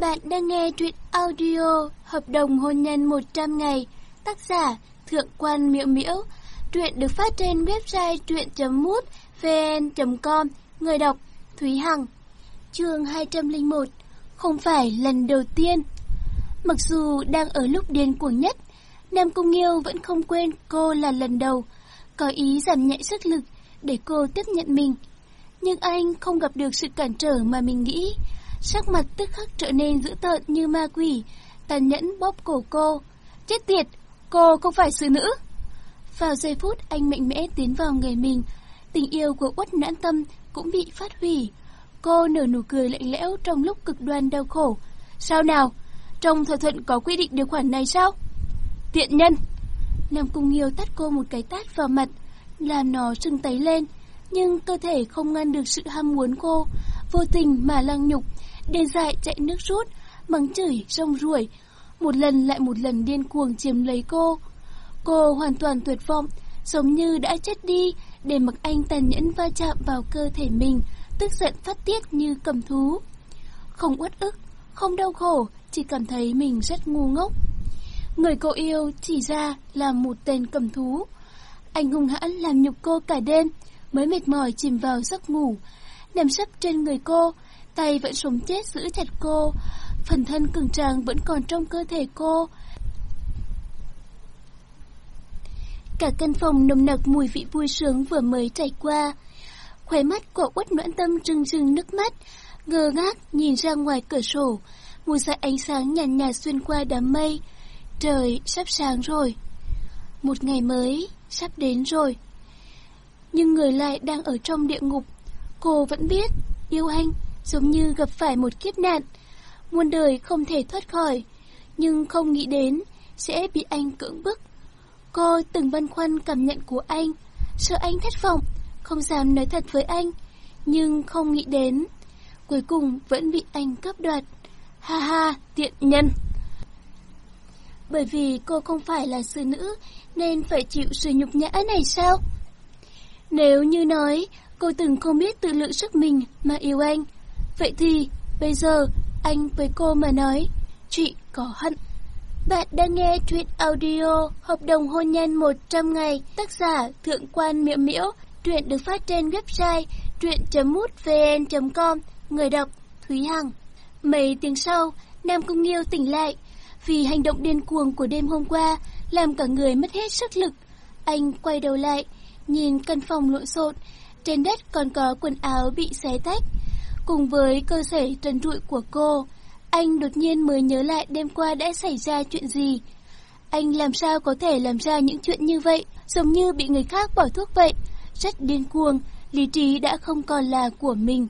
Bạn đang nghe truyện audio Hợp đồng hôn nhân 100 ngày, tác giả Thượng quan Miễu Miễu. Truyện được phát trên website truyện.mútvn.com, người đọc Thúy Hằng. Chương 201, không phải lần đầu tiên. Mặc dù đang ở lúc điên cuồng nhất, Nam Cung Nghiêu vẫn không quên cô là lần đầu, có ý giảm nhẹ sức lực để cô tiếp nhận mình. Nhưng anh không gặp được sự cản trở mà mình nghĩ, sắc mặt tức khắc trở nên dữ tợn như ma quỷ, tàn nhẫn bóp cổ cô. Chết tiệt, cô không phải xử nữ. Vào giây phút anh mạnh mẽ tiến vào người mình, tình yêu của uất nhãn tâm cũng bị phát hủy. Cô nở nụ cười lạnh lẽo trong lúc cực đoan đau khổ. Sao nào? Trong thỏa thuận có quy định điều khoản này sao? Tiện nhân! Nam Cung Nghiêu tắt cô một cái tát vào mặt, làm nó sưng tấy lên, nhưng cơ thể không ngăn được sự ham muốn cô, vô tình mà lăng nhục, đê dại chạy nước rút, mắng chửi, rong ruổi, một lần lại một lần điên cuồng chiếm lấy cô. Cô hoàn toàn tuyệt vọng, giống như đã chết đi, để mặc anh tàn nhẫn va chạm vào cơ thể mình, tức giận phát tiết như cầm thú. Không uất ức, không đau khổ, chỉ cảm thấy mình rất ngu ngốc. Người cô yêu chỉ ra là một tên cầm thú. Anh hung hãn làm nhục cô cả đêm, mới mệt mỏi chìm vào giấc ngủ, nằm sấp trên người cô, tay vẫn sống chết giữ chặt cô, phần thân cường tráng vẫn còn trong cơ thể cô. Cả căn phòng nồng nặc mùi vị vui sướng vừa mới trải qua. Khóe mắt của uất noãn tâm trừng trừng nước mắt, ngơ ngác nhìn ra ngoài cửa sổ, một dải ánh sáng nhàn nhạt, nhạt xuyên qua đám mây. Trời sắp sáng rồi. Một ngày mới sắp đến rồi. Nhưng người lại đang ở trong địa ngục. Cô vẫn biết, yêu anh giống như gặp phải một kiếp nạn. Muôn đời không thể thoát khỏi, nhưng không nghĩ đến sẽ bị anh cưỡng bức. Cô từng băn khoăn cảm nhận của anh, sợ anh thất vọng, không dám nói thật với anh, nhưng không nghĩ đến. Cuối cùng vẫn bị anh cướp đoạt. Ha ha, tiện nhân! Bởi vì cô không phải là sư nữ, nên phải chịu sự nhục nhã này sao? Nếu như nói, cô từng không biết tự lượng sức mình mà yêu anh, vậy thì bây giờ anh với cô mà nói, chị có hận. Bạn đang nghe truyện audio Hợp đồng hôn nhân 100 ngày, tác giả Thượng quan Miễu Miễu, truyện được phát trên website truyện.mútvn.com, người đọc Thúy Hằng. Mấy tiếng sau, Nam Cung Nghiêu tỉnh lại, vì hành động điên cuồng của đêm hôm qua làm cả người mất hết sức lực. Anh quay đầu lại, nhìn căn phòng lộn xộn, trên đất còn có quần áo bị xé tách. Cùng với cơ thể trần trụi của cô, anh đột nhiên mới nhớ lại đêm qua đã xảy ra chuyện gì. Anh làm sao có thể làm ra những chuyện như vậy, giống như bị người khác bỏ thuốc vậy. Rất điên cuồng, lý trí đã không còn là của mình.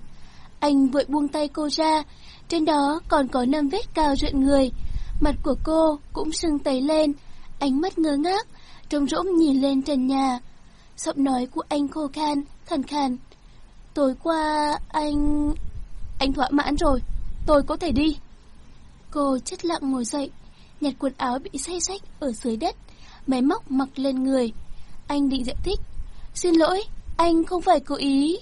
Anh vội buông tay cô ra, trên đó còn có năm vết cao rượn người. Mặt của cô cũng sưng tấy lên, ánh mắt ngơ ngác, trông rỗng nhìn lên trần nhà. Giọng nói của anh khô khan, khàn khàn. Tối qua anh... Anh thỏa mãn rồi, tôi có thể đi. Cô chất lặng ngồi dậy, nhặt quần áo bị say sách ở dưới đất, máy móc mặc lên người. Anh định giải thích. Xin lỗi, anh không phải cố ý.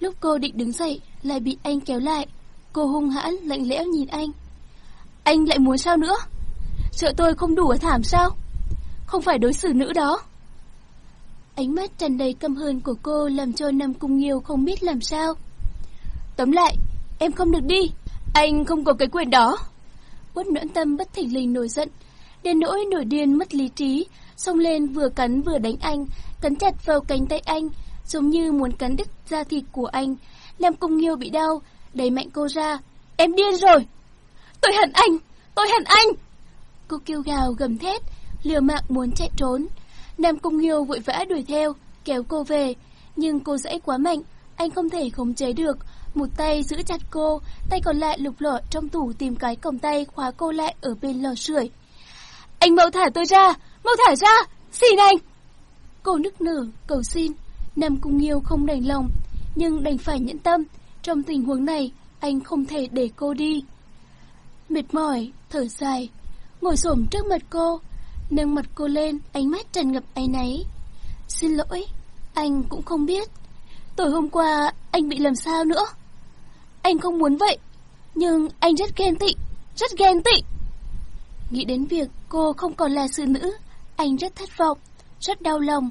Lúc cô định đứng dậy, lại bị anh kéo lại. Cô hung hãn, lạnh lẽo nhìn anh. Anh lại muốn sao nữa? Sợ tôi không đủ ở thảm sao? Không phải đối xử nữ đó. Ánh mắt tràn đầy căm hờn của cô làm cho Nam Cung Nghiêu không biết làm sao. Tóm lại, em không được đi. Anh không có cái quyền đó. Quất noãn tâm bất thình lình nổi giận. Đến nỗi nổi điên mất lý trí, xông lên vừa cắn vừa đánh anh, cắn chặt vào cánh tay anh, giống như muốn cắn đứt da thịt của anh. Nam Cung Nghiêu bị đau, đẩy mạnh cô ra. Em điên rồi! Tôi hận anh! Tôi hận anh! Cô kêu gào gầm thét, liều mạng muốn chạy trốn. Nam Cung Nghiêu vội vã đuổi theo, kéo cô về, nhưng cô dãy quá mạnh, anh không thể khống chế được. Một tay giữ chặt cô, tay còn lại lục lọi trong tủ tìm cái còng tay khóa cô lại ở bên lò sưởi. Anh mau thả tôi ra, mau thả ra, xin anh! Cô nức nở, cầu xin. Nam Cung Nghiêu không đành lòng, nhưng đành phải nhẫn tâm. Trong tình huống này, anh không thể để cô đi. Mệt mỏi, thở dài, ngồi xổm trước mặt cô, nâng mặt cô lên, ánh mắt tràn ngập áy náy. Xin lỗi, anh cũng không biết. Tối hôm qua anh bị làm sao nữa? Anh không muốn vậy. Nhưng anh rất ghen tị, rất ghen tị. Nghĩ đến việc cô không còn là sư nữ, anh rất thất vọng, rất đau lòng,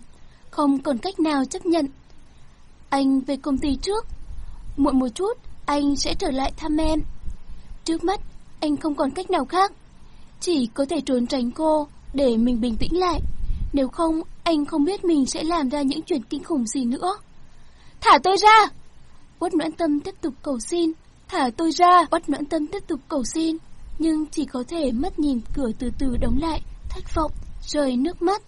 không còn cách nào chấp nhận. Anh về công ty trước, muộn một chút, anh sẽ trở lại thăm em. Trước mắt, anh không còn cách nào khác, chỉ có thể trốn tránh cô để mình bình tĩnh lại. Nếu không, anh không biết mình sẽ làm ra những chuyện kinh khủng gì nữa. Thả tôi ra! Quất noãn tâm tiếp tục cầu xin. Thả tôi ra! Quất noãn tâm tiếp tục cầu xin. Nhưng chỉ có thể mất nhìn cửa từ từ đóng lại, thất vọng, rơi nước mắt.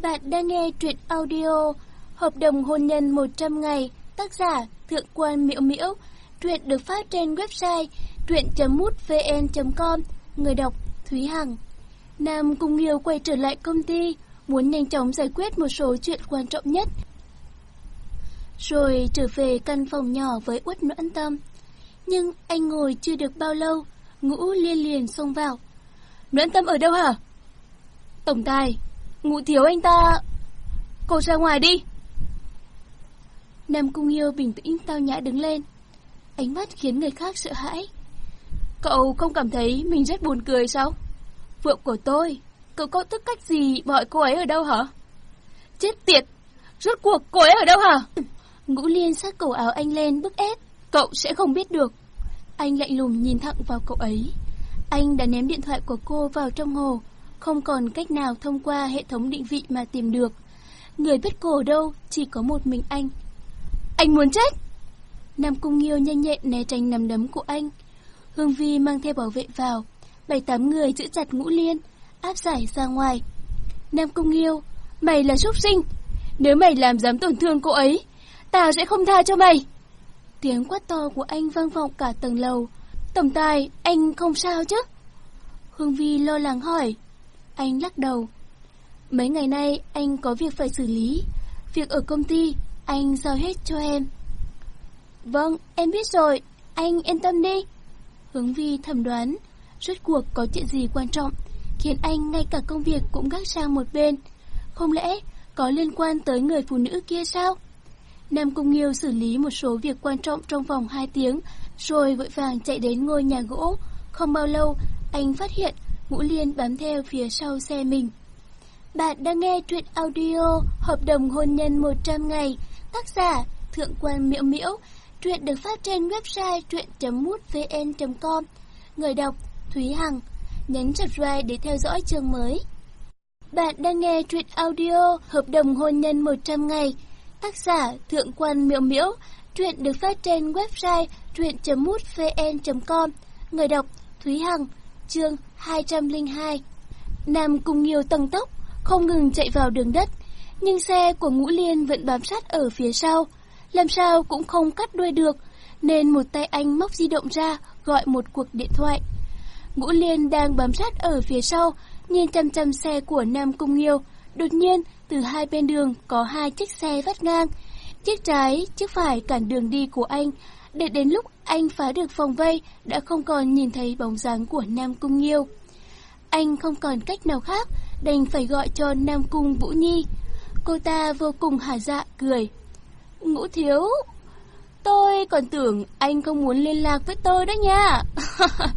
Bạn đang nghe truyện audio Hợp đồng hôn nhân 100 ngày, tác giả Thượng quan Miễu Miễu. Truyện được phát trên website truyện.mútvn.com, người đọc Thúy Hằng. Nam Cung Nghiêu quay trở lại công ty, muốn nhanh chóng giải quyết một số chuyện quan trọng nhất. Rồi trở về căn phòng nhỏ với Uất Noãn Tâm. Nhưng anh ngồi chưa được bao lâu, Ngũ liên liền xông vào. Noãn Tâm ở đâu hả? Tổng tài, Ngũ thiếu anh ta... Cô ra ngoài đi. Nam Cung Hiêu bình tĩnh tao nhã đứng lên. Ánh mắt khiến người khác sợ hãi. Cậu không cảm thấy mình rất buồn cười sao? Vợ của tôi, cậu có tức cách gì gọi cô ấy ở đâu hả? Chết tiệt! Rốt cuộc cô ấy ở đâu hả? Ngũ Liên sát cổ áo anh lên bức ép. Cậu sẽ không biết được. Anh lạnh lùng nhìn thẳng vào cậu ấy. Anh đã ném điện thoại của cô vào trong hồ, không còn cách nào thông qua hệ thống định vị mà tìm được. Người biết cô ở đâu chỉ có một mình anh. Anh muốn chết! Nam Cung Nghiêu nhanh nhẹn né tránh nắm đấm của anh. Hương Vi mang theo bảo vệ vào, bảy tám người giữ chặt ngũ liên, áp giải ra ngoài. Nam Cung Nghiêu, mày là súc sinh, nếu mày làm dám tổn thương cô ấy, tao sẽ không tha cho mày. Tiếng quát to của anh vang vọng cả tầng lầu. Tổng tài, anh không sao chứ? Hương Vi lo lắng hỏi. Anh lắc đầu. Mấy ngày nay anh có việc phải xử lý. Việc ở công ty, anh giao hết cho em. Vâng, em biết rồi, anh yên tâm đi. Hướng Vi thẩm đoán, rốt cuộc có chuyện gì quan trọng, khiến anh ngay cả công việc cũng gác sang một bên. Không lẽ có liên quan tới người phụ nữ kia sao? Nam Cung Nghiêu xử lý một số việc quan trọng trong vòng 2 tiếng, rồi vội vàng chạy đến ngôi nhà gỗ. Không bao lâu, anh phát hiện Ngũ Liên bám theo phía sau xe mình. Bạn đang nghe truyện audio Hợp đồng hôn nhân 100 ngày, tác giả Thượng quan Miễu Miễu, truyện được phát trên website truyện.mútvn.com. Người đọc Thúy Hằng, nhấn subscribe để theo dõi chương mới. Bạn đang nghe truyện audio Hợp đồng hôn nhân 100 ngày, Tác giả Thượng quan Miễu Miễu, truyện được phát trên website truyện.mútvn.com. Người đọc Thúy Hằng, chương 202. Nam cùng nhiều tầng tốc, không ngừng chạy vào đường đất, nhưng xe của Ngũ Liên vẫn bám sát ở phía sau, làm sao cũng không cắt đuôi được, nên một tay anh móc di động ra gọi một cuộc điện thoại. Ngũ Liên đang bám sát ở phía sau, nhìn chăm chăm xe của Nam Cung Nghiêu, đột nhiên từ hai bên đường có hai chiếc xe vắt ngang. Chiếc trái, chiếc phải cản đường đi của anh. Để đến lúc anh phá được phòng vây, đã không còn nhìn thấy bóng dáng của Nam Cung Nghiêu. Anh không còn cách nào khác, đành phải gọi cho Nam Cung Vũ Nhi. Cô ta vô cùng hả dạ, cười. Ngũ thiếu, tôi còn tưởng anh không muốn liên lạc với tôi đó nha.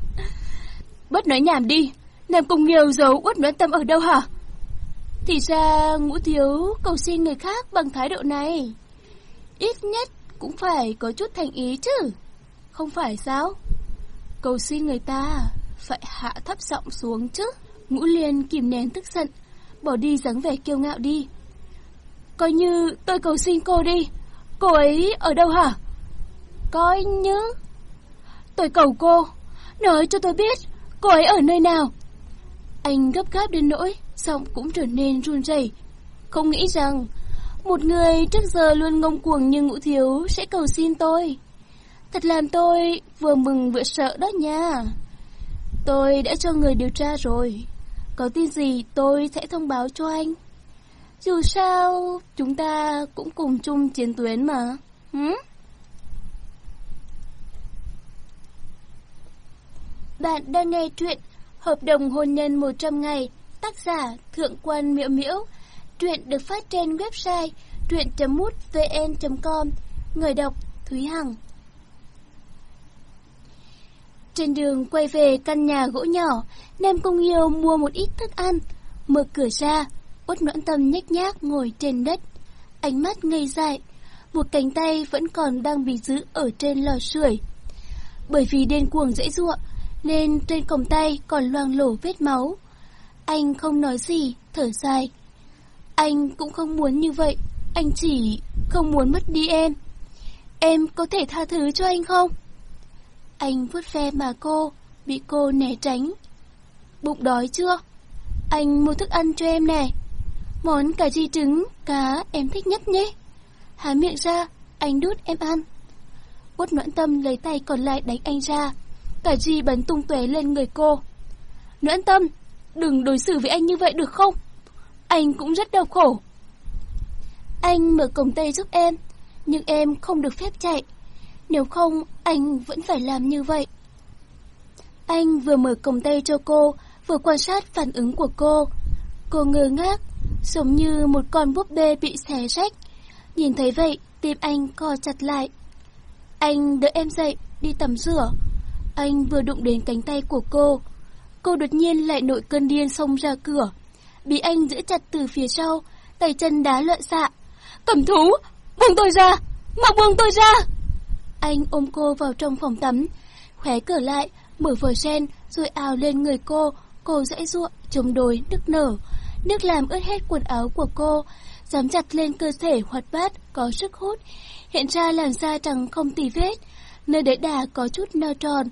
bớt nói nhảm đi, Nam Cung Nghiêu giấu uất nói tâm ở đâu hả? Thì ra ngũ thiếu cầu xin người khác bằng thái độ này. Ít nhất cũng phải có chút thành ý chứ. Không phải sao? Cầu xin người ta phải hạ thấp giọng xuống chứ. Ngũ liên kìm nén tức giận, bỏ đi dáng vẻ kiêu ngạo đi. Coi như tôi cầu xin cô đi. Cô ấy ở đâu hả? Coi như... Tôi cầu cô, nói cho tôi biết cô ấy ở nơi nào. Anh gấp gáp đến nỗi giọng cũng trở nên run rẩy. Không nghĩ rằng một người trước giờ luôn ngông cuồng như ngũ thiếu sẽ cầu xin tôi. Thật làm tôi vừa mừng vừa sợ đó nha. Tôi đã cho người điều tra rồi. Có tin gì tôi sẽ thông báo cho anh. Dù sao, chúng ta cũng cùng chung chiến tuyến mà. Hứ? Bạn đang nghe truyện Hợp đồng hôn nhân 100 ngày Tác giả Thượng quan Miễu Miễu. Truyện được phát trên website truyện.mútvn.com Người đọc Thúy Hằng. Trên đường quay về căn nhà gỗ nhỏ, Nam Công Yêu mua một ít thức ăn, mở cửa ra, Út Noãn Tâm nhếch nhác ngồi trên đất, ánh mắt ngây dại, một cánh tay vẫn còn đang bị giữ ở trên lò sưởi. Bởi vì điên cuồng dễ dụa, nên trên cổng tay còn loang lổ vết máu. Anh không nói gì, thở dài. Anh cũng không muốn như vậy, anh chỉ không muốn mất đi em. Em có thể tha thứ cho anh không? Anh vuốt ve mà cô, bị cô né tránh. Bụng đói chưa? Anh mua thức ăn cho em nè. Món cà ri trứng, cá em thích nhất nhé. Há miệng ra, anh đút em ăn. Út noãn tâm lấy tay còn lại đánh anh ra. Cả chi bắn tung tóe lên người cô. nguyễn tâm, đừng đối xử với anh như vậy được không? Anh cũng rất đau khổ. Anh mở cổng tay giúp em, nhưng em không được phép chạy. Nếu không, anh vẫn phải làm như vậy. Anh vừa mở cổng tay cho cô, vừa quan sát phản ứng của cô. Cô ngơ ngác, giống như một con búp bê bị xé rách. Nhìn thấy vậy, tim anh co chặt lại. Anh đỡ em dậy, đi tắm rửa. Anh vừa đụng đến cánh tay của cô. Cô đột nhiên lại nổi cơn điên xông ra cửa. Bị anh giữ chặt từ phía sau, tay chân đá loạn xạ. Cầm thú! Buông tôi ra! Mau buông tôi ra! Anh ôm cô vào trong phòng tắm, khóe cửa lại, mở vòi sen, rồi ào lên người cô. Cô dãy ruộng, chống đối, nức nở. Nước làm ướt hết quần áo của cô, dám chặt lên cơ thể hoạt bát, có sức hút. Hiện ra làn da trắng không tì vết, nơi đấy đà có chút nơ tròn.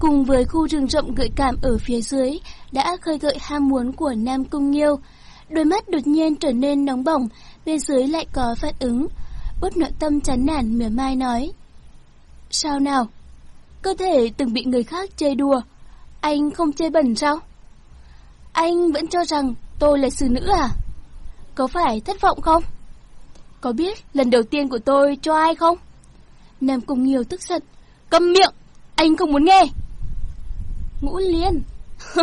Cùng với khu rừng rộng gợi cảm ở phía dưới, đã khơi gợi ham muốn của Nam Cung Nghiêu. Đôi mắt đột nhiên trở nên nóng bỏng, bên dưới lại có phản ứng. Út nội tâm chán nản mỉa mai nói. Sao nào? Cơ thể từng bị người khác chơi đùa. Anh không chơi bẩn sao? Anh vẫn cho rằng tôi là sư nữ à? Có phải thất vọng không? Có biết lần đầu tiên của tôi cho ai không? Nam Cung Nghiêu tức giận. Câm miệng! Anh không muốn nghe! Ngũ Liên!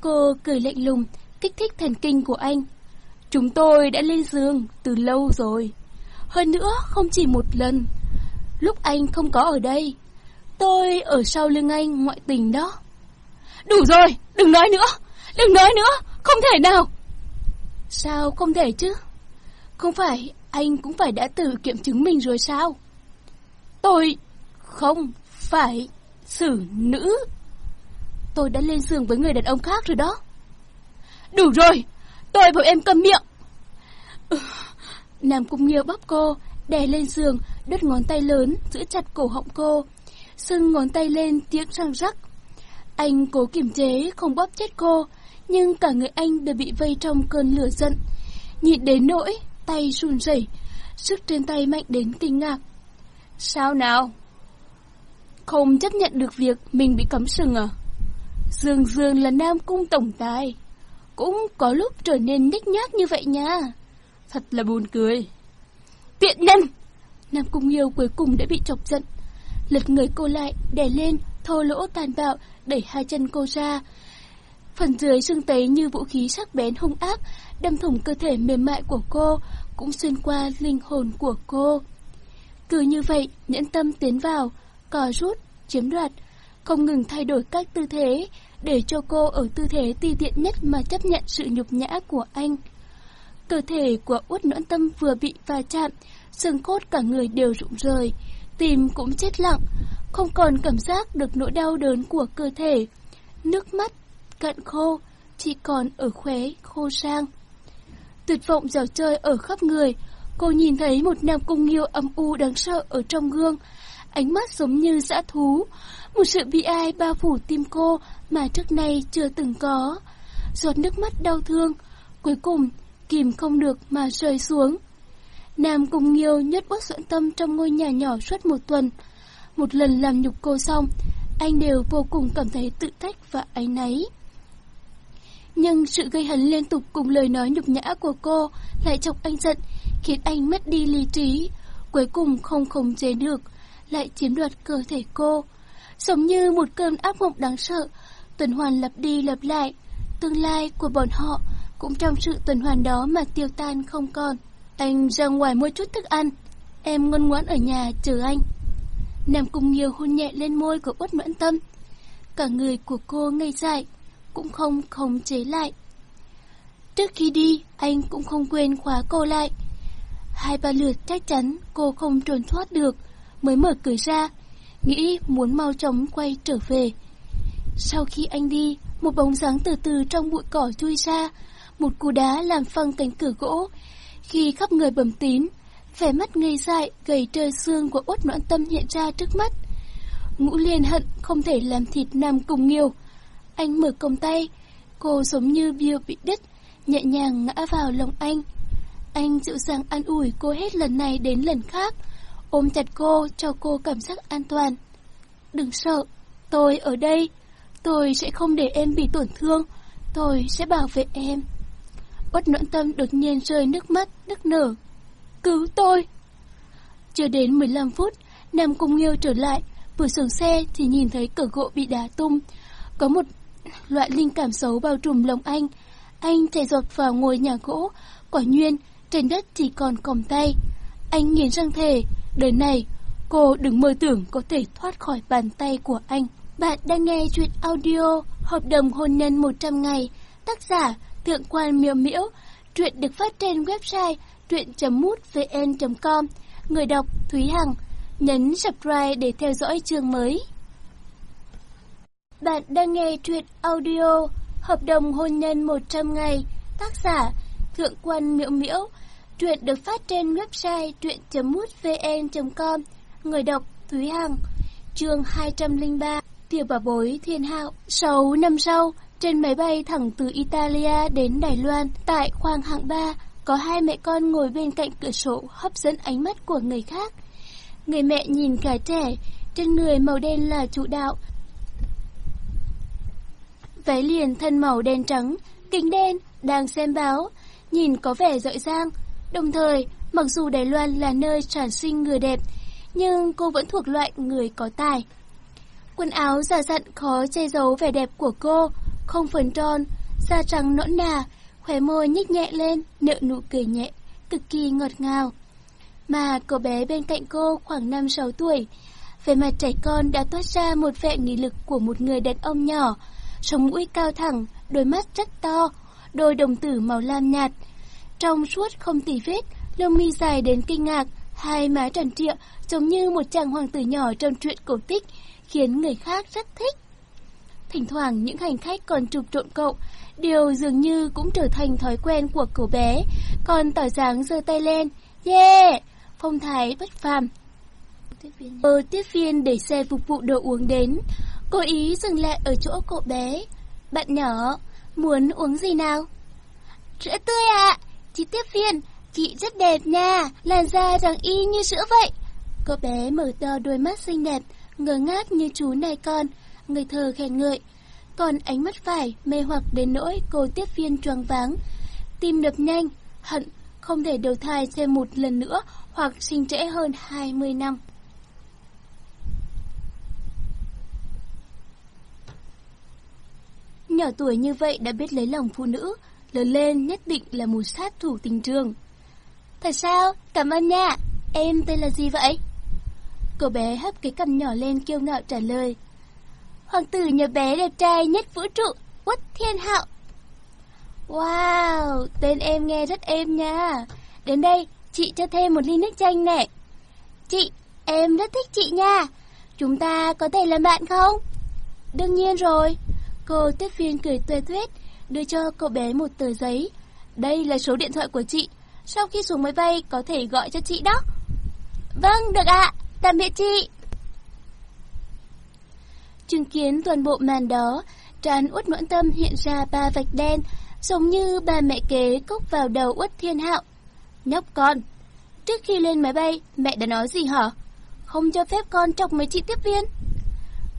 Cô cười lạnh lùng, kích thích thần kinh của anh. Chúng tôi đã lên giường từ lâu rồi. Hơn nữa không chỉ một lần. Lúc anh không có ở đây, tôi ở sau lưng anh ngoại tình đó. Đủ rồi, đừng nói nữa, đừng nói nữa, không thể nào. Sao không thể chứ? Không phải anh cũng phải đã tự kiểm chứng mình rồi sao? Tôi không phải xử nữ. Tôi đã lên giường với người đàn ông khác rồi đó. Đủ rồi, tôi bảo em cầm miệng. Ừ, Nam Cung Nghiêu bóp cô, đè lên giường, đứt ngón tay lớn, giữ chặt cổ họng cô. Sưng ngón tay lên tiếng răng rắc. Anh cố kiềm chế, không bóp chết cô, nhưng cả người anh đều bị vây trong cơn lửa giận. Nhịn đến nỗi, tay run rẩy, sức trên tay mạnh đến kinh ngạc. Sao nào? Không chấp nhận được việc mình bị cấm sừng à? Dương Dương là Nam Cung Tổng Tài. Cũng có lúc trở nên nhếch nhác như vậy nha. Thật là buồn cười. Tiện nhân! Nam Cung Yêu cuối cùng đã bị chọc giận. Lật người cô lại, đè lên, thô lỗ tàn bạo, đẩy hai chân cô ra. Phần dưới xương tấy như vũ khí sắc bén hung ác, đâm thủng cơ thể mềm mại của cô, cũng xuyên qua linh hồn của cô. Cứ như vậy, nhẫn tâm tiến vào, cò rút, chiếm đoạt, không ngừng thay đổi các tư thế, để cho cô ở tư thế ti tiện nhất mà chấp nhận sự nhục nhã của anh. Cơ thể của út noãn tâm vừa bị va chạm, xương cốt cả người đều rụng rời, tim cũng chết lặng, không còn cảm giác được nỗi đau đớn của cơ thể. Nước mắt cạn khô, chỉ còn ở khóe khô sang. Tuyệt vọng dạo chơi ở khắp người, cô nhìn thấy một nam cung nghiêu âm u đáng sợ ở trong gương, ánh mắt giống như dã thú, một sự bi ai bao phủ tim cô mà trước nay chưa từng có. Giọt nước mắt đau thương, cuối cùng kìm không được mà rơi xuống. Nam cùng Nghiêu nhất uất soạn tâm trong ngôi nhà nhỏ suốt một tuần. Một lần làm nhục cô xong, anh đều vô cùng cảm thấy tự trách và áy náy. Nhưng sự gây hấn liên tục cùng lời nói nhục nhã của cô lại chọc anh giận, khiến anh mất đi lý trí, cuối cùng không khống chế được, lại chiếm đoạt cơ thể cô. Giống như một cơn áp mộng đáng sợ, tuần hoàn lặp đi lặp lại, tương lai của bọn họ cũng trong sự tuần hoàn đó mà tiêu tan không còn. Anh ra ngoài mua chút thức ăn. em ngoan ngoãn ở nhà chờ anh. Nam Cung Nghiêu hôn nhẹ lên môi của Uất Mẫn Tâm. Cả người của cô ngây dại, cũng không khống chế lại. Trước khi đi, anh cũng không quên khóa cô lại. Hai ba lượt chắc chắn cô không trốn thoát được, mới mở cửa ra, nghĩ muốn mau chóng quay trở về. Sau khi anh đi, một bóng dáng từ từ trong bụi cỏ chui ra, một cú đá làm phăng cánh cửa gỗ. Khi khắp người bầm tín, vẻ mắt ngây dại, gầy trơ xương của út noãn tâm hiện ra trước mắt. Ngũ liên hận không thể làm thịt nam cùng nhiều. Anh mở còng tay, cô giống như bia bị đứt, nhẹ nhàng ngã vào lòng anh. Anh dịu dàng an ủi cô hết lần này đến lần khác, ôm chặt cô cho cô cảm giác an toàn. Đừng sợ, tôi ở đây, tôi sẽ không để em bị tổn thương, tôi sẽ bảo vệ em. Bất nỗi tâm đột nhiên rơi nước mắt, nức nở. Cứu tôi! Chưa đến 15 phút, Nam Cung Nghiêu trở lại, vừa xuống xe thì nhìn thấy cửa gỗ bị đá tung. Có một loại linh cảm xấu bao trùm lòng anh. Anh chạy giọt vào ngồi nhà gỗ, quả nhiên trên đất chỉ còn còng tay. Anh nghiến răng thề, đời này cô đừng mơ tưởng có thể thoát khỏi bàn tay của anh. Bạn đang nghe chuyện audio Hợp đồng hôn nhân 100 ngày, tác giả Thượng quan miêu miễu, truyện được phát trên website truyện.mútvn.com, người đọc Thúy Hằng. Nhấn subscribe để theo dõi chương mới. Bạn đang nghe truyện audio Hợp đồng hôn nhân 100 ngày, tác giả Thượng quan miễu miễu, truyện được phát trên website truyện.mútvn.com, người đọc Thúy Hằng. Chương 203 Tiểu bà bối thiên hạo 6 năm sau trên máy bay thẳng từ Italia đến Đài Loan, tại khoang hạng 3, có hai mẹ con ngồi bên cạnh cửa sổ hấp dẫn ánh mắt của người khác. Người mẹ nhìn cả trẻ, trên người màu đen là chủ đạo. Váy liền thân màu đen trắng, kính đen, đang xem báo, nhìn có vẻ dội dang. Đồng thời, mặc dù Đài Loan là nơi tràn sinh người đẹp, nhưng cô vẫn thuộc loại người có tài. Quần áo giả dặn khó che giấu vẻ đẹp của cô, không phần tròn, da trắng nõn nà, khóe môi nhích nhẹ lên, nợ nụ cười nhẹ, cực kỳ ngọt ngào. Mà cô bé bên cạnh cô khoảng 5-6 tuổi, về mặt trẻ con đã toát ra một vẻ nghị lực của một người đàn ông nhỏ, sống mũi cao thẳng, đôi mắt rất to, đôi đồng tử màu lam nhạt. Trong suốt không tì vết, lông mi dài đến kinh ngạc, hai má tròn trịa giống như một chàng hoàng tử nhỏ trong truyện cổ tích, khiến người khác rất thích. Thỉnh thoảng những hành khách còn chụp trộn cậu, điều dường như cũng trở thành thói quen của cậu bé, còn tỏ dáng giơ tay lên, yeah, phong thái bất phàm. Ờ, tiếp viên để xe phục vụ đồ uống đến, cố ý dừng lại ở chỗ cậu bé. Bạn nhỏ, muốn uống gì nào? Sữa tươi ạ, chị tiếp viên, chị rất đẹp nha, làn da trắng y như sữa vậy. cô bé mở to đôi mắt xinh đẹp, ngơ ngác như chú này con, người thờ khen ngợi. Còn ánh mắt phải mê hoặc đến nỗi cô tiếp viên choáng váng. Tim đập nhanh, hận, không thể đầu thai thêm một lần nữa hoặc sinh trễ hơn 20 năm. Nhỏ tuổi như vậy đã biết lấy lòng phụ nữ, lớn lên nhất định là một sát thủ tình trường. Thật sao? Cảm ơn nha. Em tên là gì vậy? Cô bé hấp cái cằm nhỏ lên kiêu ngạo trả lời. Hoàng tử nhà bé đẹp trai nhất vũ trụ, Quất Thiên Hạo. Wow, tên em nghe rất êm nha. Đến đây, chị cho thêm một ly nước chanh nè. Chị, em rất thích chị nha. Chúng ta có thể làm bạn không? Đương nhiên rồi. Cô tiếp viên cười tuê tuyết, đưa cho cậu bé một tờ giấy. Đây là số điện thoại của chị. Sau khi xuống máy bay có thể gọi cho chị đó. Vâng, được ạ. Tạm biệt chị. Chứng kiến toàn bộ màn đó, trán út noãn tâm hiện ra ba vạch đen, giống như bà mẹ kế cốc vào đầu út thiên hạo. Nhóc con, trước khi lên máy bay, mẹ đã nói gì hả? Không cho phép con chọc mấy chị tiếp viên.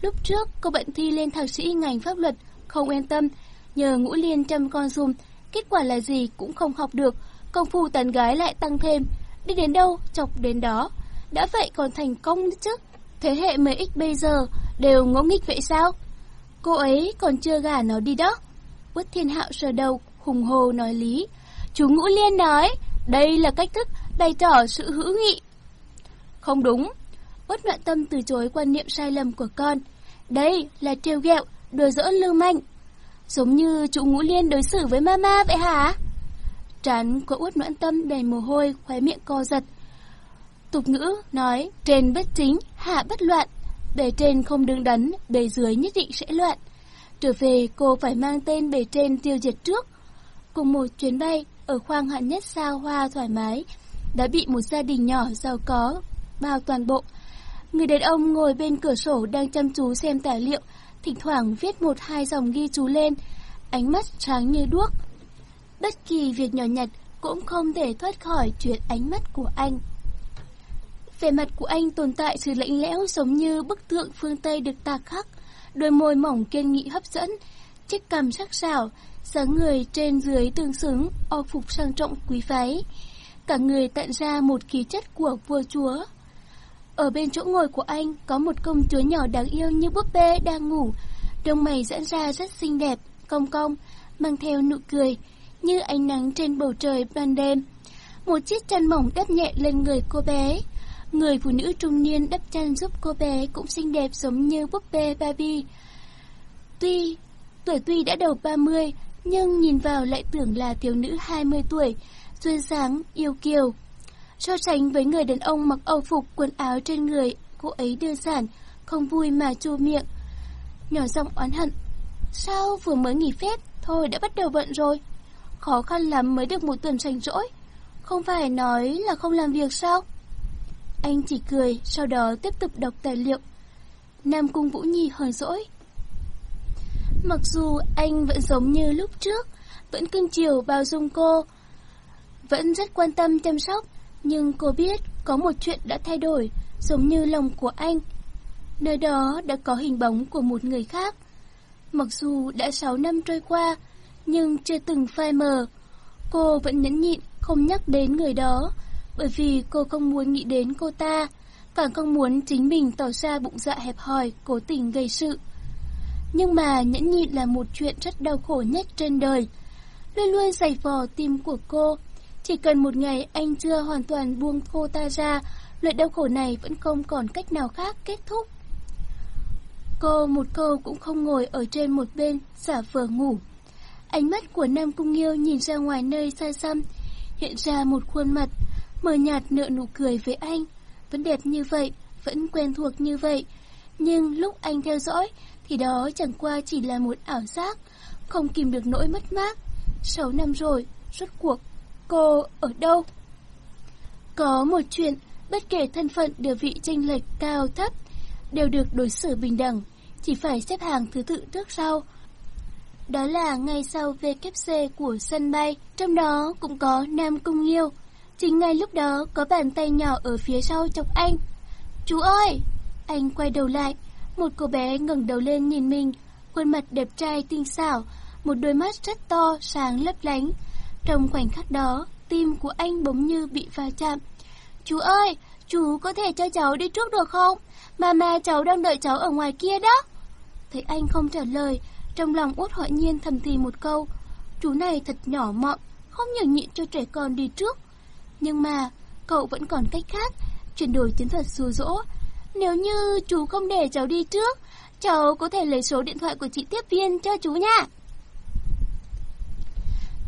Lúc trước, cô bận thi lên thạc sĩ ngành pháp luật, không yên tâm, nhờ ngũ liên chăm con dùm, kết quả là gì cũng không học được, công phu tán gái lại tăng thêm, đi đến đâu, chọc đến đó. Đã vậy còn thành công nữa chứ. Thế hệ MX bây giờ đều ngỗ nghịch vậy sao? Cô ấy còn chưa gả nó đi đó. Quất thiên hạo sờ đầu, hùng hồ nói lý. Chú Ngũ Liên nói, đây là cách thức bày tỏ sự hữu nghị. Không đúng. Quất Noạn Tâm từ chối quan niệm sai lầm của con. Đây là trêu ghẹo, đùa giỡn lưu manh. Giống như chú Ngũ Liên đối xử với mama vậy hả? Trán của út Noãn Tâm đầy mồ hôi, khóe miệng co giật. Tục ngữ nói, trên bất chính, hạ bất loạn. Bề trên không đứng đắn, bề dưới nhất định sẽ loạn. Trở về cô phải mang tên bề trên tiêu diệt trước. Cùng một chuyến bay ở khoang hạng nhất sao hoa thoải mái, đã bị một gia đình nhỏ giàu có bao toàn bộ. Người đàn ông ngồi bên cửa sổ đang chăm chú xem tài liệu, thỉnh thoảng viết một hai dòng ghi chú lên, ánh mắt sáng như đuốc. Bất kỳ việc nhỏ nhặt cũng không thể thoát khỏi chuyện ánh mắt của anh. Vẻ mặt của anh tồn tại sự lạnh lẽo giống như bức tượng phương Tây được tạc khắc, đôi môi mỏng kiên nghị hấp dẫn, chiếc cằm sắc sảo, dáng người trên dưới tương xứng, o phục sang trọng quý phái. Cả người tận ra một khí chất của vua chúa. Ở bên chỗ ngồi của anh có một công chúa nhỏ đáng yêu như búp bê đang ngủ, đôi mày giãn ra rất xinh đẹp, cong cong, mang theo nụ cười, như ánh nắng trên bầu trời ban đêm. Một chiếc chăn mỏng đắp nhẹ lên người cô bé. Người phụ nữ trung niên đắp chăn giúp cô bé cũng xinh đẹp giống như búp bê Barbie. Tuy tuổi tuy đã đầu 30, nhưng nhìn vào lại tưởng là thiếu nữ 20 tuổi, duyên dáng, yêu kiều. So sánh với người đàn ông mặc âu phục quần áo trên người, cô ấy đơn giản, không vui mà chu miệng. Nhỏ giọng oán hận. Sao vừa mới nghỉ phép, thôi đã bắt đầu bận rồi. Khó khăn lắm mới được một tuần rảnh rỗi. Không phải nói là không làm việc sao? Anh chỉ cười, sau đó tiếp tục đọc tài liệu. Nam Cung Vũ Nhi hờn dỗi. Mặc dù anh vẫn giống như lúc trước, vẫn cưng chiều bao dung cô, vẫn rất quan tâm chăm sóc, nhưng cô biết có một chuyện đã thay đổi, giống như lòng của anh. Nơi đó đã có hình bóng của một người khác. Mặc dù đã 6 năm trôi qua, nhưng chưa từng phai mờ. Cô vẫn nhẫn nhịn không nhắc đến người đó, bởi vì cô không muốn nghĩ đến cô ta, càng không muốn chính mình tỏ ra bụng dạ hẹp hòi, cố tình gây sự. Nhưng mà nhẫn nhịn là một chuyện rất đau khổ nhất trên đời. Luôn luôn giày vò tim của cô. Chỉ cần một ngày anh chưa hoàn toàn buông cô ta ra, loại đau khổ này vẫn không còn cách nào khác kết thúc. Cô một câu cũng không ngồi ở trên một bên, giả vờ ngủ. Ánh mắt của Nam Cung Nghiêu nhìn ra ngoài nơi xa xăm, hiện ra một khuôn mặt, mờ nhạt nợ nụ cười với anh. Vẫn đẹp như vậy, vẫn quen thuộc như vậy. Nhưng lúc anh theo dõi, thì đó chẳng qua chỉ là một ảo giác, không kìm được nỗi mất mát. Sáu năm rồi, rốt cuộc, cô ở đâu? Có một chuyện, bất kể thân phận địa vị tranh lệch cao thấp, đều được đối xử bình đẳng, chỉ phải xếp hàng thứ tự trước sau. Đó là ngay sau VKC của sân bay, trong đó cũng có Nam Cung Nghiêu. Chính ngay lúc đó có bàn tay nhỏ ở phía sau chọc anh. Chú ơi! Anh quay đầu lại, một cô bé ngẩng đầu lên nhìn mình, khuôn mặt đẹp trai tinh xảo, một đôi mắt rất to, sáng lấp lánh. Trong khoảnh khắc đó, tim của anh bỗng như bị va chạm. Chú ơi, chú có thể cho cháu đi trước được không? Mama cháu đang đợi cháu ở ngoài kia đó. Thấy anh không trả lời, trong lòng út hỏi nhiên thầm thì một câu. Chú này thật nhỏ mọn, không nhường nhịn cho trẻ con đi trước. Nhưng mà, cậu vẫn còn cách khác, chuyển đổi chiến thuật xù dỗ. Nếu như chú không để cháu đi trước, cháu có thể lấy số điện thoại của chị tiếp viên cho chú nha.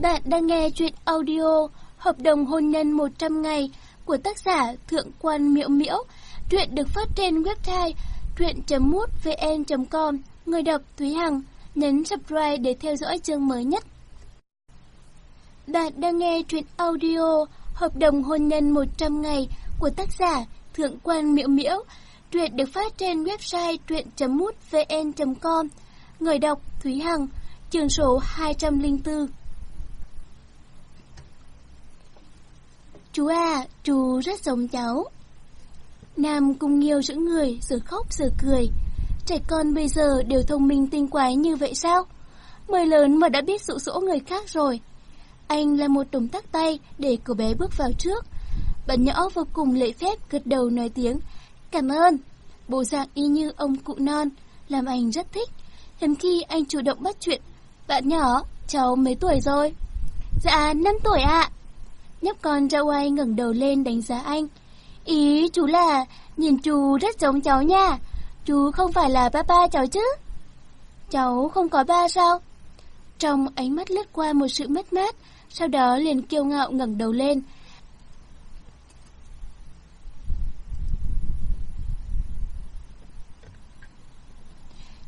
Bạn đang nghe chuyện audio Hợp đồng hôn nhân 100 ngày của tác giả Thượng quan Miễu Miễu. Truyện được phát trên website truyện.mútvn.com. Người đọc Thúy Hằng. Nhấn subscribe để theo dõi chương mới nhất. Bạn đang nghe truyện audio Hợp đồng hôn nhân 100 ngày của tác giả Thượng quan Miễu Miễu. Truyện được phát trên website truyện.mútvn.com. Người đọc Thúy Hằng. Chương số 204. Chú à, chú rất giống cháu. Nam cùng nhiều giữ người, giờ khóc giờ cười. Trẻ con bây giờ đều thông minh tinh quái như vậy sao? Mới lớn mà đã biết dụ dỗ người khác rồi. Anh là một động tác tay để cô bé bước vào trước. Bạn nhỏ vô cùng lễ phép gật đầu nói tiếng Cảm ơn. Bộ dạng y như ông cụ non, làm anh rất thích. Hiếm khi anh chủ động bắt chuyện. Bạn nhỏ, cháu mấy tuổi rồi? Dạ, 5 tuổi ạ. Nhóc con Rawai ngẩng đầu lên đánh giá anh. Ý chú là nhìn chú rất giống cháu nha. Chú không phải là ba ba cháu chứ? Cháu không có ba sao? Trong ánh mắt lướt qua một sự mất mát, sau đó liền kiêu ngạo ngẩng đầu lên.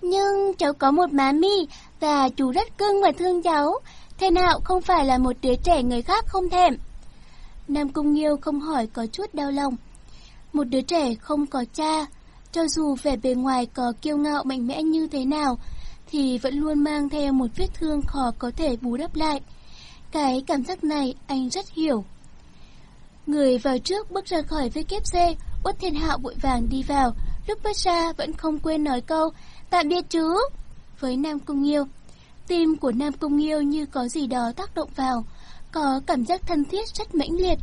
Nhưng cháu có một má mi và chú rất cưng và thương cháu. Thế nào không phải là một đứa trẻ người khác không thèm. Nam Cung Nghiêu không hỏi có chút đau lòng. Một đứa trẻ không có cha, cho dù vẻ bề ngoài có kiêu ngạo mạnh mẽ như thế nào, thì vẫn luôn mang theo một vết thương khó có thể bù đắp lại. Cái cảm giác này anh rất hiểu. Người vào trước bước ra khỏi WC, Uất Thiên Hạo vội vàng đi vào, lúc bước ra vẫn không quên nói câu tạm biệt chú với Nam Cung Nghiêu. Tim của Nam Cung Nghiêu như có gì đó tác động vào, có cảm giác thân thiết rất mãnh liệt.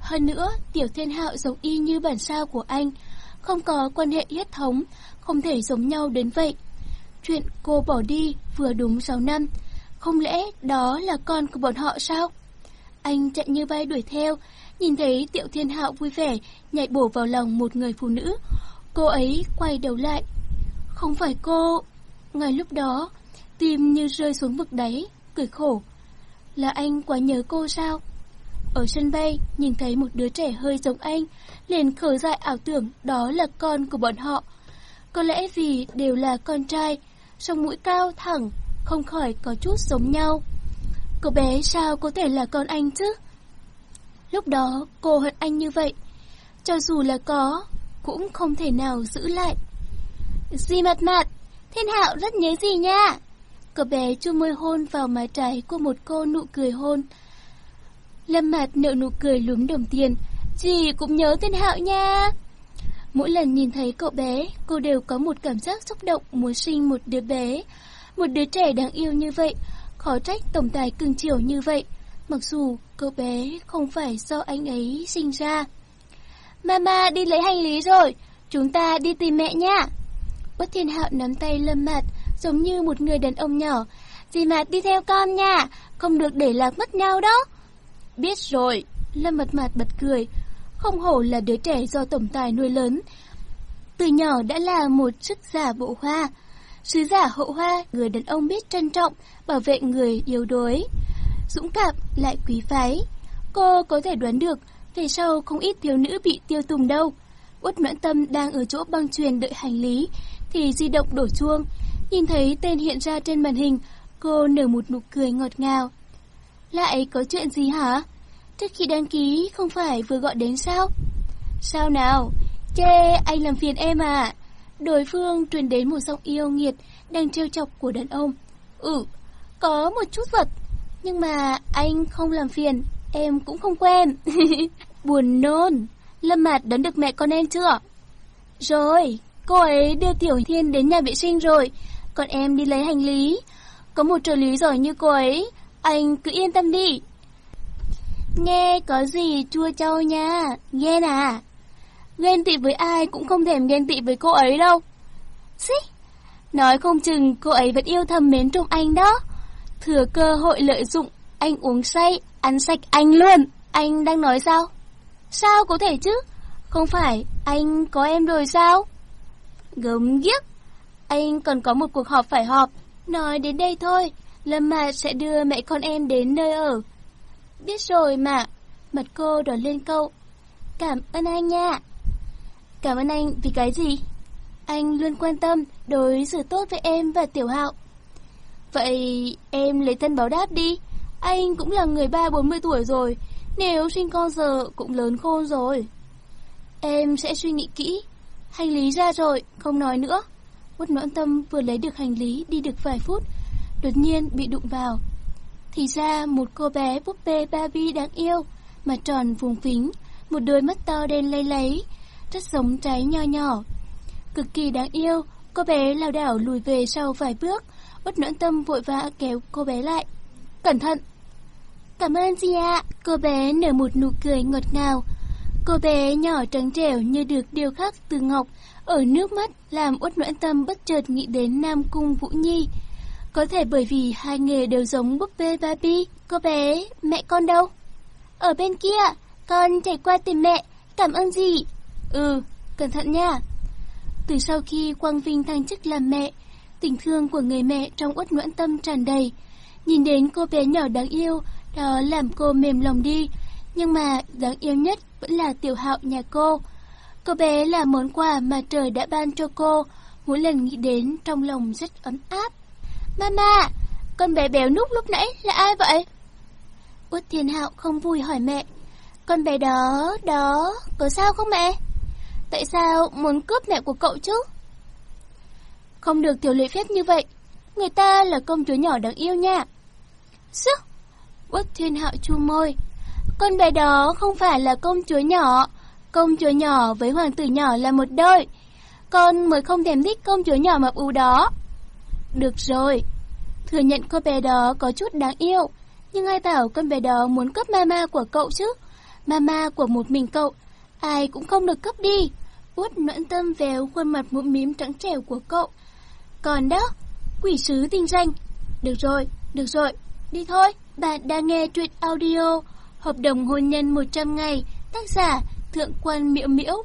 Hơn nữa, Tiểu Thiên Hạo giống y như bản sao của anh, không có quan hệ huyết thống, không thể giống nhau đến vậy. Chuyện cô bỏ đi vừa đúng 6 năm, không lẽ đó là con của bọn họ sao? Anh chạy như bay đuổi theo, nhìn thấy Tiểu Thiên Hạo vui vẻ nhảy bổ vào lòng một người phụ nữ. Cô ấy quay đầu lại. Không phải cô. Ngay lúc đó, tim như rơi xuống vực đáy, cười khổ. Là anh quá nhớ cô sao? Ở sân bay, nhìn thấy một đứa trẻ hơi giống anh, liền khởi dại ảo tưởng đó là con của bọn họ. Có lẽ vì đều là con trai, song mũi cao thẳng, không khỏi có chút giống nhau. Cậu bé sao có thể là con anh chứ? Lúc đó cô hận anh như vậy, cho dù là có, cũng không thể nào giữ lại. gì mặt mặt, thiên hạo rất nhớ gì nha. Cậu bé chu môi hôn vào mái trái của một cô nụ cười hôn. Lâm mạt nợ nụ cười lúm đồng tiền, chị cũng nhớ thiên hạo nha. Mỗi lần nhìn thấy cậu bé, cô đều có một cảm giác xúc động muốn sinh một đứa bé. Một đứa trẻ đáng yêu như vậy, khó trách tổng tài cưng chiều như vậy, mặc dù cậu bé không phải do anh ấy sinh ra. Mama đi lấy hành lý rồi, chúng ta đi tìm mẹ nha. Bất thiên hạo nắm tay lâm mạt giống như một người đàn ông nhỏ. Dì mặt đi theo con nha, không được để lạc mất nhau đó. Biết rồi, lâm mặt mặt bật cười. Không hổ là đứa trẻ do tổng tài nuôi lớn. Từ nhỏ đã là một chức giả bộ hoa. Sứ giả hộ hoa, người đàn ông biết trân trọng, bảo vệ người yếu đuối. Dũng cảm lại quý phái. Cô có thể đoán được, về sau không ít thiếu nữ bị tiêu tùng đâu. Út Noãn Tâm đang ở chỗ băng truyền đợi hành lý, thì di động đổ chuông. Nhìn thấy tên hiện ra trên màn hình, cô nở một nụ cười ngọt ngào. Lại có chuyện gì hả? Trước khi đăng ký không phải vừa gọi đến sao? Sao nào? Chê, anh làm phiền em à? Đối phương truyền đến một giọng yêu nghiệt đang trêu chọc của đàn ông. Ừ, có một chút vật, nhưng mà anh không làm phiền, em cũng không quen. Buồn nôn, Lâm Mạt đón được mẹ con em chưa? Rồi, cô ấy đưa Tiểu Thiên đến nhà vệ sinh rồi, còn em đi lấy hành lý. Có một trợ lý giỏi như cô ấy, anh cứ yên tâm đi. Nghe có gì chua trâu nha, ghen à? Ghen tị với ai cũng không thèm ghen tị với cô ấy đâu. Xí, nói không chừng cô ấy vẫn yêu thầm mến trong anh đó. Thừa cơ hội lợi dụng, anh uống say, ăn sạch anh luôn. Anh đang nói sao? Sao có thể chứ? Không phải anh có em rồi sao? Gớm ghiếc. Anh còn có một cuộc họp phải họp. Nói đến đây thôi, Lâm Mạt sẽ đưa mẹ con em đến nơi ở. Biết rồi mà. Mặt cô đỏ lên câu. Cảm ơn anh nha. Cảm ơn anh vì cái gì? Anh luôn quan tâm, đối xử tốt với em và Tiểu Hạo. Vậy em lấy thân báo đáp đi. Anh cũng là người ba bốn mươi tuổi rồi. Nếu sinh con giờ cũng lớn khôn rồi. Em sẽ suy nghĩ kỹ. Hành lý ra rồi, không nói nữa. Út noãn tâm vừa lấy được hành lý đi được vài phút, đột nhiên bị đụng vào. Thì ra một cô bé búp bê Barbie đáng yêu, mặt tròn vùng phính, một đôi mắt to đen lây lấy, rất giống trái nho nhỏ. Cực kỳ đáng yêu, cô bé lảo đảo lùi về sau vài bước, Út noãn tâm vội vã kéo cô bé lại. Cẩn thận! Cảm ơn chị ạ, cô bé nở một nụ cười ngọt ngào. Cô bé nhỏ trắng trẻo như được điêu khắc từ ngọc, ở nước mắt làm uất noãn tâm bất chợt nghĩ đến Nam Cung Vũ Nhi. Có thể bởi vì hai nghề đều giống búp bê Barbie. Cô bé, mẹ con đâu? Ở bên kia, con chạy qua tìm mẹ, Cảm ơn gì? Ừ, cẩn thận nha. Từ sau khi Quang Vinh thăng chức làm mẹ, tình thương của người mẹ trong uất noãn tâm tràn đầy. Nhìn đến cô bé nhỏ đáng yêu, đó làm cô mềm lòng đi. Nhưng mà đáng yêu nhất vẫn là tiểu hạo nhà cô. Cô bé là món quà mà trời đã ban cho cô, mỗi lần nghĩ đến trong lòng rất ấm áp. Mama, con bé béo núc lúc nãy là ai vậy? Út Thiên Hạo không vui hỏi mẹ. Con bé đó, đó, có sao không mẹ? Tại sao muốn cướp mẹ của cậu chứ? Không được tiểu lệ phép như vậy. Người ta là công chúa nhỏ đáng yêu nha. Sức! Út Thiên Hạo chu môi. Con bé đó không phải là công chúa nhỏ. Công chúa nhỏ với hoàng tử nhỏ là một đôi. Con mới không thèm thích công chúa nhỏ mập ú đó. Được rồi. Thừa nhận con bé đó có chút đáng yêu. Nhưng ai bảo con bé đó muốn cướp mama của cậu chứ? Mama của một mình cậu. Ai cũng không được cướp đi. Út noãn tâm véo khuôn mặt mũm mím trắng trẻo của cậu. Còn đó, quỷ sứ tinh danh. Được rồi, được rồi, đi thôi. Bạn đang nghe truyện audio Hợp đồng hôn nhân 100 ngày, tác giả Thượng quan Miễu Miễu.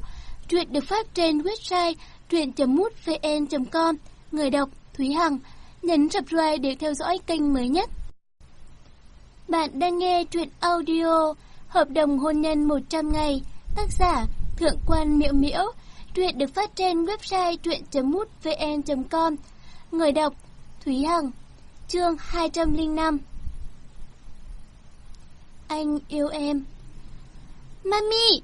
Truyện được phát trên website truyện.mútvn.com. Người đọc Thúy Hằng. Nhấn subscribe để theo dõi kênh mới nhất. Bạn đang nghe truyện audio Hợp đồng hôn nhân 100 ngày, tác giả Thượng quan Miễu Miễu. Truyện được phát trên website truyện.mútvn.com. Người đọc Thúy Hằng. Chương 205 anh yêu em Mami!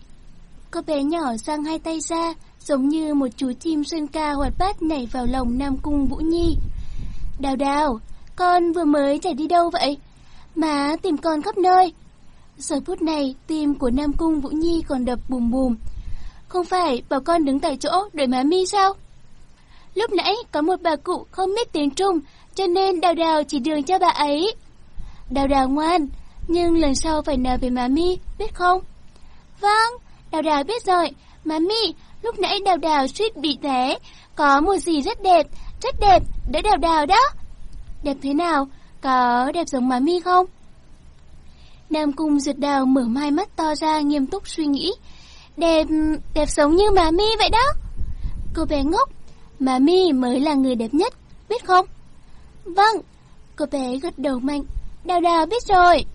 Cô bé nhỏ giang hai tay ra, giống như một chú chim sơn ca hoạt bát nhảy vào lòng Nam Cung Vũ Nhi. Đào đào, con vừa mới chạy đi đâu vậy? Má tìm con khắp nơi. Giờ phút này, tim của Nam Cung Vũ Nhi còn đập bùm bùm. Không phải bảo con đứng tại chỗ đợi má mi sao? Lúc nãy có một bà cụ không biết tiếng Trung, cho nên đào đào chỉ đường cho bà ấy. Đào đào ngoan, nhưng lần sau phải nói với Mami, biết không? Vâng, đào đào biết rồi. Mami, lúc nãy đào đào suýt bị té. Có một gì rất đẹp, rất đẹp, để đào đào đó. Đẹp thế nào? Có đẹp giống Mami không? Nam Cung Duyệt Đào mở mai mắt to ra nghiêm túc suy nghĩ. Đẹp, đẹp giống như Mami vậy đó. Cô bé ngốc, Mami mới là người đẹp nhất, biết không? Vâng, cô bé gật đầu mạnh. Đào đào biết rồi.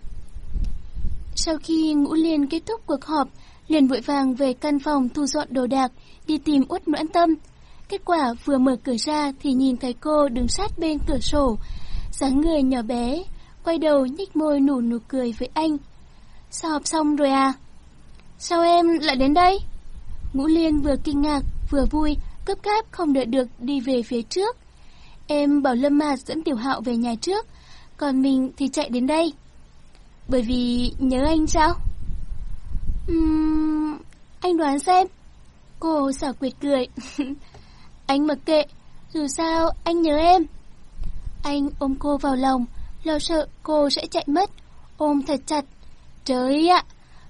Sau khi ngũ liên kết thúc cuộc họp, liền vội vàng về căn phòng thu dọn đồ đạc, đi tìm út noãn tâm. Kết quả vừa mở cửa ra thì nhìn thấy cô đứng sát bên cửa sổ, dáng người nhỏ bé, quay đầu nhích môi nụ nụ cười với anh. Sao họp xong rồi à? Sao em lại đến đây? Ngũ Liên vừa kinh ngạc, vừa vui, cấp cáp không đợi được đi về phía trước. Em bảo Lâm Mạt dẫn Tiểu Hạo về nhà trước, còn mình thì chạy đến đây. Bởi vì nhớ anh sao? Uhm, anh đoán xem. Cô xảo quyệt cười. anh mặc kệ, dù sao anh nhớ em. Anh ôm cô vào lòng, lo sợ cô sẽ chạy mất, ôm thật chặt. Trời ạ,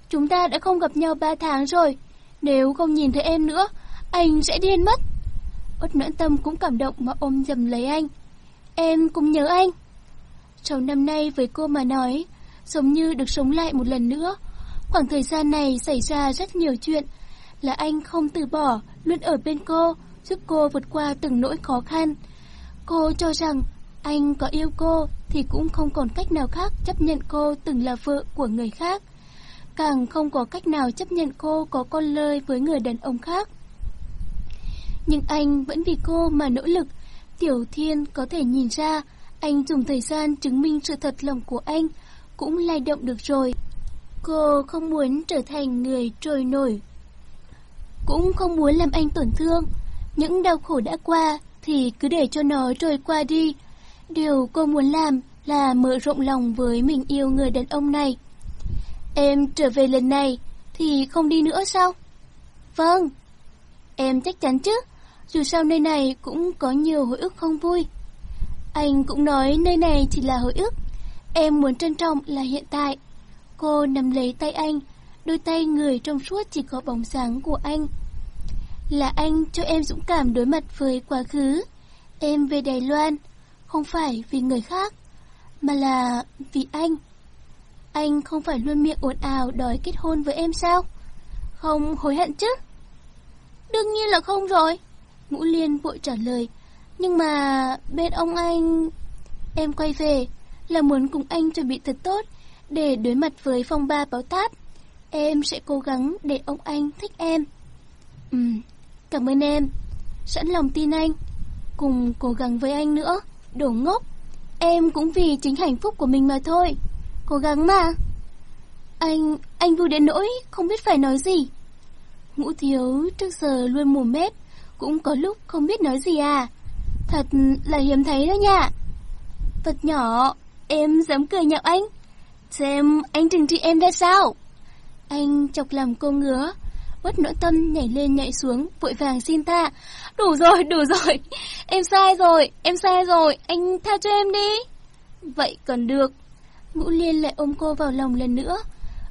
chúng ta đã không gặp nhau ba tháng rồi, nếu không nhìn thấy em nữa, anh sẽ điên mất. Út noãn tâm cũng cảm động mà ôm dầm lấy anh. Em cũng nhớ anh. Trong năm nay với cô mà nói, giống như được sống lại một lần nữa. Khoảng thời gian này xảy ra rất nhiều chuyện, là anh không từ bỏ, luôn ở bên cô, giúp cô vượt qua từng nỗi khó khăn. Cô cho rằng anh có yêu cô thì cũng không còn cách nào khác chấp nhận cô từng là vợ của người khác. Càng không có cách nào chấp nhận cô có con lơi với người đàn ông khác. Nhưng anh vẫn vì cô mà nỗ lực. Tiểu Thiên có thể nhìn ra, anh dùng thời gian chứng minh sự thật lòng của anh, cũng lay động được rồi. Cô không muốn trở thành người trôi nổi. Cũng không muốn làm anh tổn thương. Những đau khổ đã qua thì cứ để cho nó trôi qua đi. Điều cô muốn làm là mở rộng lòng với mình yêu người đàn ông này. Em trở về lần này thì không đi nữa sao? Vâng. Em chắc chắn chứ, dù sao nơi này cũng có nhiều hồi ức không vui. Anh cũng nói nơi này chỉ là hồi ức, em muốn trân trọng là hiện tại. Cô nắm lấy tay anh, đôi tay người trong suốt chỉ có bóng sáng của anh. Là anh cho em dũng cảm đối mặt với quá khứ. Em về Đài Loan, không phải vì người khác, mà là vì anh. Anh không phải luôn miệng ồn ào đòi kết hôn với em sao? Không hối hận chứ? Đương nhiên là không rồi. Ngũ Liên vội trả lời. Nhưng mà bên ông anh... Em quay về là muốn cùng anh chuẩn bị thật tốt để đối mặt với phong ba báo táp. Em sẽ cố gắng để ông anh thích em. Ừ, cảm ơn em. Sẵn lòng tin anh. Cùng cố gắng với anh nữa. Đồ ngốc. Em cũng vì chính hạnh phúc của mình mà thôi. Cố gắng mà. Anh, anh vui đến nỗi không biết phải nói gì. Ngũ thiếu trước giờ luôn mồm mép, cũng có lúc không biết nói gì à. Thật là hiếm thấy đó nha. Vật nhỏ, em dám cười nhạo anh. Xem anh trừng trị em ra sao? Anh chọc làm cô ngứa. Bất nỗi tâm nhảy lên nhảy xuống, vội vàng xin tha. Đủ rồi, đủ rồi. Em sai rồi, em sai rồi, anh tha cho em đi. Vậy còn được. Ngũ Liên lại ôm cô vào lòng lần nữa.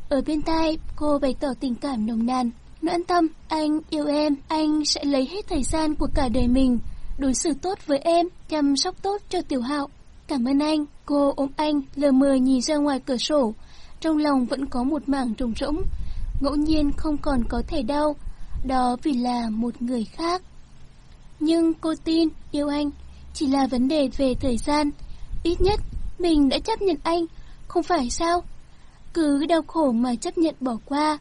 Ở bên tai, cô bày tỏ tình cảm nồng nàn. Noãn tâm, anh yêu em, anh sẽ lấy hết thời gian của cả đời mình, đối xử tốt với em, chăm sóc tốt cho tiểu hạo. Cảm ơn anh, cô ôm anh, lờ mờ nhìn ra ngoài cửa sổ. Trong lòng vẫn có một mảng trống rỗng, ngẫu nhiên không còn có thể đau, đó vì là một người khác. Nhưng cô tin, yêu anh, chỉ là vấn đề về thời gian. Ít nhất, mình đã chấp nhận anh, không phải sao? Cứ đau khổ mà chấp nhận bỏ qua.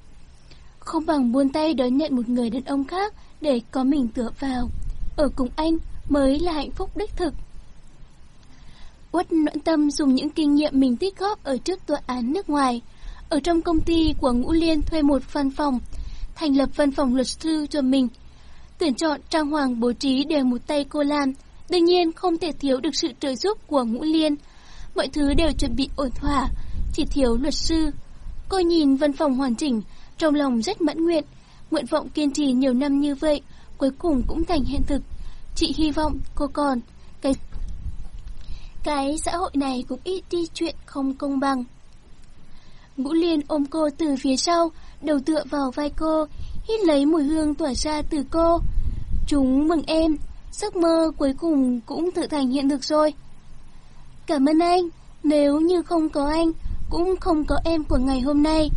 Không bằng buông tay đón nhận một người đàn ông khác để có mình tựa vào. Ở cùng anh mới là hạnh phúc đích thực. Uất Noãn Tâm dùng những kinh nghiệm mình tích góp ở trước tòa án nước ngoài. Ở trong công ty của Ngũ Liên thuê một văn phòng, thành lập văn phòng luật sư cho mình. Tuyển chọn trang hoàng bố trí đều một tay cô làm, đương nhiên không thể thiếu được sự trợ giúp của Ngũ Liên. Mọi thứ đều chuẩn bị ổn thỏa, chỉ thiếu luật sư. Cô nhìn văn phòng hoàn chỉnh, trong lòng rất mãn nguyện. Nguyện vọng kiên trì nhiều năm như vậy, cuối cùng cũng thành hiện thực. Chị hy vọng cô còn cái cái xã hội này cũng ít đi chuyện không công bằng. Ngũ Liên ôm cô từ phía sau, đầu tựa vào vai cô, hít lấy mùi hương tỏa ra từ cô. Chúng mừng em, giấc mơ cuối cùng cũng tự thành hiện thực rồi. Cảm ơn anh, nếu như không có anh, cũng không có em của ngày hôm nay.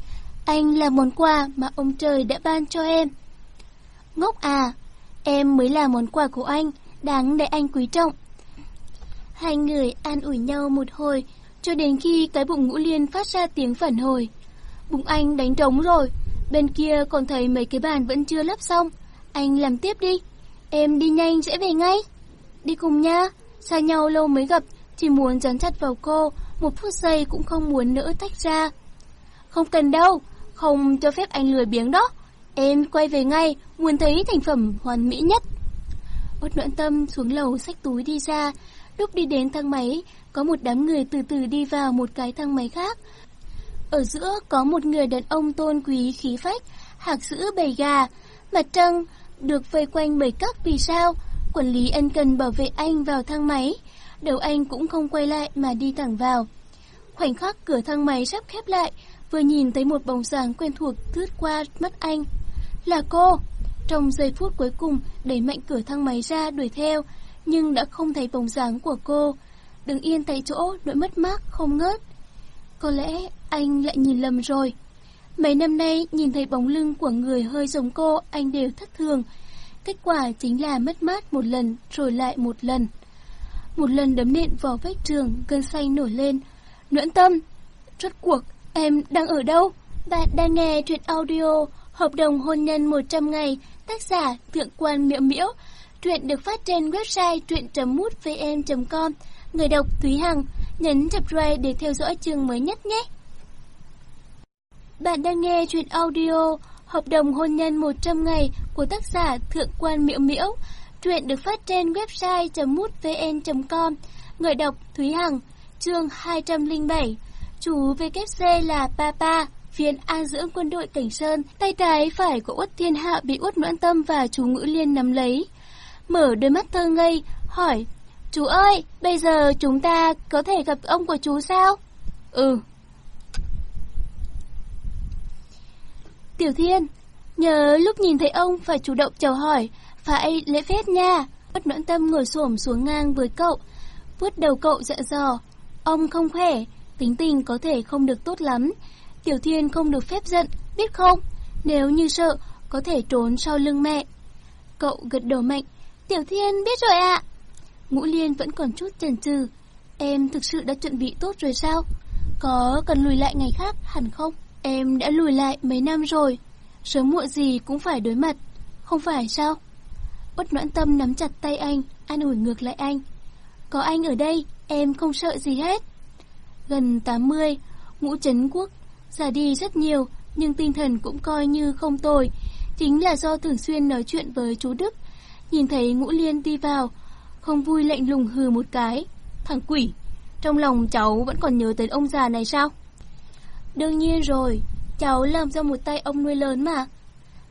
Anh là món quà mà ông trời đã ban cho em. Ngốc à, em mới là món quà của anh, đáng để anh quý trọng. Hai người an ủi nhau một hồi, cho đến khi cái bụng ngũ liên phát ra tiếng phản hồi. Bụng anh đánh trống rồi, bên kia còn thấy mấy cái bàn vẫn chưa lấp xong. Anh làm tiếp đi, em đi nhanh sẽ về ngay. Đi cùng nha, xa nhau lâu mới gặp, chỉ muốn dán chặt vào cô, một phút giây cũng không muốn nữa tách ra. Không cần đâu, không cho phép anh lười biếng đó. Em quay về ngay, muốn thấy thành phẩm hoàn mỹ nhất. Út noạn tâm xuống lầu xách túi đi ra. Lúc đi đến thang máy, có một đám người từ từ đi vào một cái thang máy khác. Ở giữa có một người đàn ông tôn quý khí phách, hạc sữa bầy gà. Mặt trăng được vây quanh bởi các vì sao. Quản lý ân cần bảo vệ anh vào thang máy. Đầu anh cũng không quay lại mà đi thẳng vào. Khoảnh khắc cửa thang máy sắp khép lại, vừa nhìn thấy một bóng dáng quen thuộc thướt qua mắt anh. Là cô! Trong giây phút cuối cùng, đẩy mạnh cửa thang máy ra đuổi theo, nhưng đã không thấy bóng dáng của cô. Đứng yên tại chỗ, nỗi mất mát không ngớt. Có lẽ anh lại nhìn lầm rồi. Mấy năm nay, nhìn thấy bóng lưng của người hơi giống cô, anh đều thất thường. Kết quả chính là mất mát một lần, rồi lại một lần. Một lần đấm nện vào vách trường, cơn say nổi lên. Nguyễn Tâm, rốt cuộc, em đang ở đâu? Bạn đang nghe truyện audio Hợp đồng hôn nhân 100 ngày, tác giả Thượng quan Miễu Miễu. Truyện được phát trên website truyện.mútvn.com. Người đọc Thúy Hằng, nhấn subscribe để theo dõi chương mới nhất nhé. Bạn đang nghe truyện audio Hợp đồng hôn nhân 100 ngày của tác giả Thượng quan Miễu Miễu. Truyện được phát trên website.mútvn.com. Người đọc Thúy Hằng, chương 207. Chủ VKC là Papa, viên an dưỡng quân đội Cảnh Sơn, tay trái phải của Uất Thiên Hạ bị Uất Noãn Tâm và chú Ngữ Liên nắm lấy. Mở đôi mắt thơ ngây, hỏi, chú ơi, bây giờ chúng ta có thể gặp ông của chú sao? Ừ. Tiểu Thiên, nhớ lúc nhìn thấy ông phải chủ động chào hỏi, phải lễ phép nha. bất Noãn Tâm ngồi xổm xuống ngang với cậu, vuốt đầu cậu dạ dò. Ông không khỏe, tính tình có thể không được tốt lắm. Tiểu Thiên không được phép giận, biết không? Nếu như sợ, có thể trốn sau lưng mẹ. Cậu gật đầu mạnh. Tiểu Thiên biết rồi ạ. Ngũ Liên vẫn còn chút chần chừ. Em thực sự đã chuẩn bị tốt rồi sao? Có cần lùi lại ngày khác hẳn không? Em đã lùi lại mấy năm rồi. Sớm muộn gì cũng phải đối mặt. Không phải sao? Bất noãn tâm nắm chặt tay anh, an ủi ngược lại anh. Có anh ở đây, em không sợ gì hết. Gần 80, ngũ chấn quốc, già đi rất nhiều, nhưng tinh thần cũng coi như không tồi. Chính là do thường xuyên nói chuyện với chú Đức. Nhìn thấy ngũ liên đi vào, không vui lạnh lùng hừ một cái. Thằng quỷ, trong lòng cháu vẫn còn nhớ tới ông già này sao? Đương nhiên rồi, cháu làm do một tay ông nuôi lớn mà.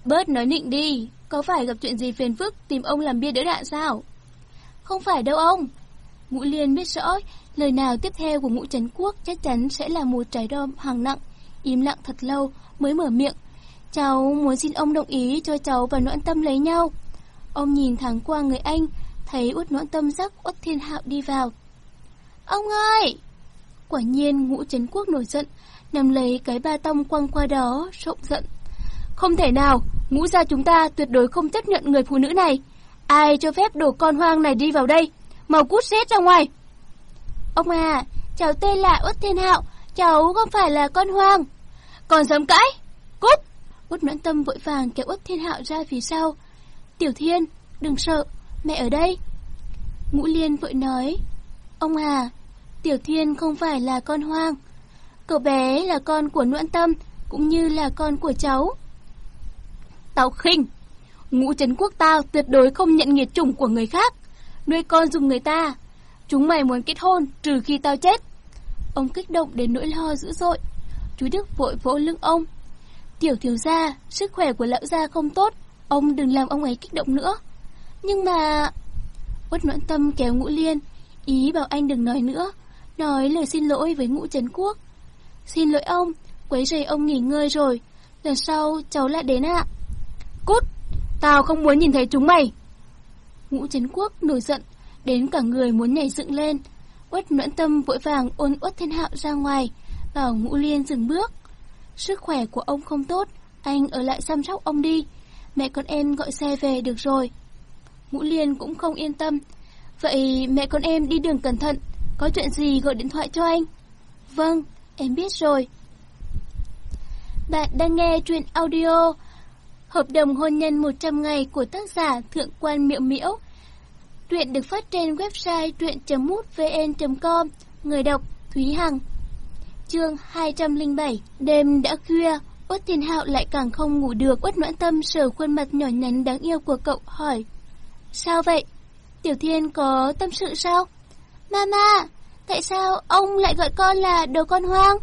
Bớt nói nịnh đi, có phải gặp chuyện gì phiền phức tìm ông làm bia đỡ đạn sao? Không phải đâu ông. Ngũ Liên biết rõ, lời nào tiếp theo của ngũ Trấn Quốc chắc chắn sẽ là một trái đom hàng nặng. Im lặng thật lâu mới mở miệng. Cháu muốn xin ông đồng ý cho cháu và noãn tâm lấy nhau. Ông nhìn thoáng qua người anh, thấy út noãn tâm giác út thiên hạo đi vào. Ông ơi! Quả nhiên ngũ chấn Quốc nổi giận, nằm lấy cái ba tông quăng qua đó, rộng giận. Không thể nào, ngũ gia chúng ta tuyệt đối không chấp nhận người phụ nữ này. Ai cho phép đồ con hoang này đi vào đây? Mau cút xét ra ngoài. Ông à, cháu tên là Út Thiên Hạo, cháu không phải là con hoang. Còn dám cãi? Cút! Út noãn tâm vội vàng kéo Út Thiên Hạo ra phía sau. Tiểu Thiên, đừng sợ, mẹ ở đây. Ngũ Liên vội nói, ông à, Tiểu Thiên không phải là con hoang. Cậu bé là con của noãn tâm, cũng như là con của cháu. Tao khinh. Ngũ trấn quốc tao tuyệt đối không nhận nghiệt chủng của người khác. Nuôi con dùng người ta. Chúng mày muốn kết hôn trừ khi tao chết. Ông kích động đến nỗi lo dữ dội. Chú Đức vội vỗ lưng ông. Tiểu thiếu gia, sức khỏe của lão gia không tốt. Ông đừng làm ông ấy kích động nữa. Nhưng mà... Quất noãn tâm kéo ngũ liên. Ý bảo anh đừng nói nữa. Nói lời xin lỗi với ngũ trấn quốc. Xin lỗi ông, quấy rầy ông nghỉ ngơi rồi. Lần sau cháu lại đến ạ. Cút! Tao không muốn nhìn thấy chúng mày! Ngũ Trấn Quốc nổi giận, đến cả người muốn nhảy dựng lên. Uất noãn tâm vội vàng ôn Uất Thiên Hạo ra ngoài, bảo Ngũ Liên dừng bước. Sức khỏe của ông không tốt, anh ở lại chăm sóc ông đi. Mẹ con em gọi xe về được rồi. Ngũ Liên cũng không yên tâm. Vậy mẹ con em đi đường cẩn thận, có chuyện gì gọi điện thoại cho anh. Vâng, em biết rồi. Bạn đang nghe truyện audio Hợp đồng hôn nhân 100 ngày của tác giả Thượng quan Miệu Miễu. Truyện được phát trên website truyện.mútvn.com. Người đọc Thúy Hằng. Chương 207. Đêm đã khuya, Uất Thiên Hạo lại càng không ngủ được. Uất Noãn Tâm sờ khuôn mặt nhỏ nhắn đáng yêu của cậu hỏi: "Sao vậy? Tiểu Thiên có tâm sự sao?" "Mama, tại sao ông lại gọi con là đồ con hoang?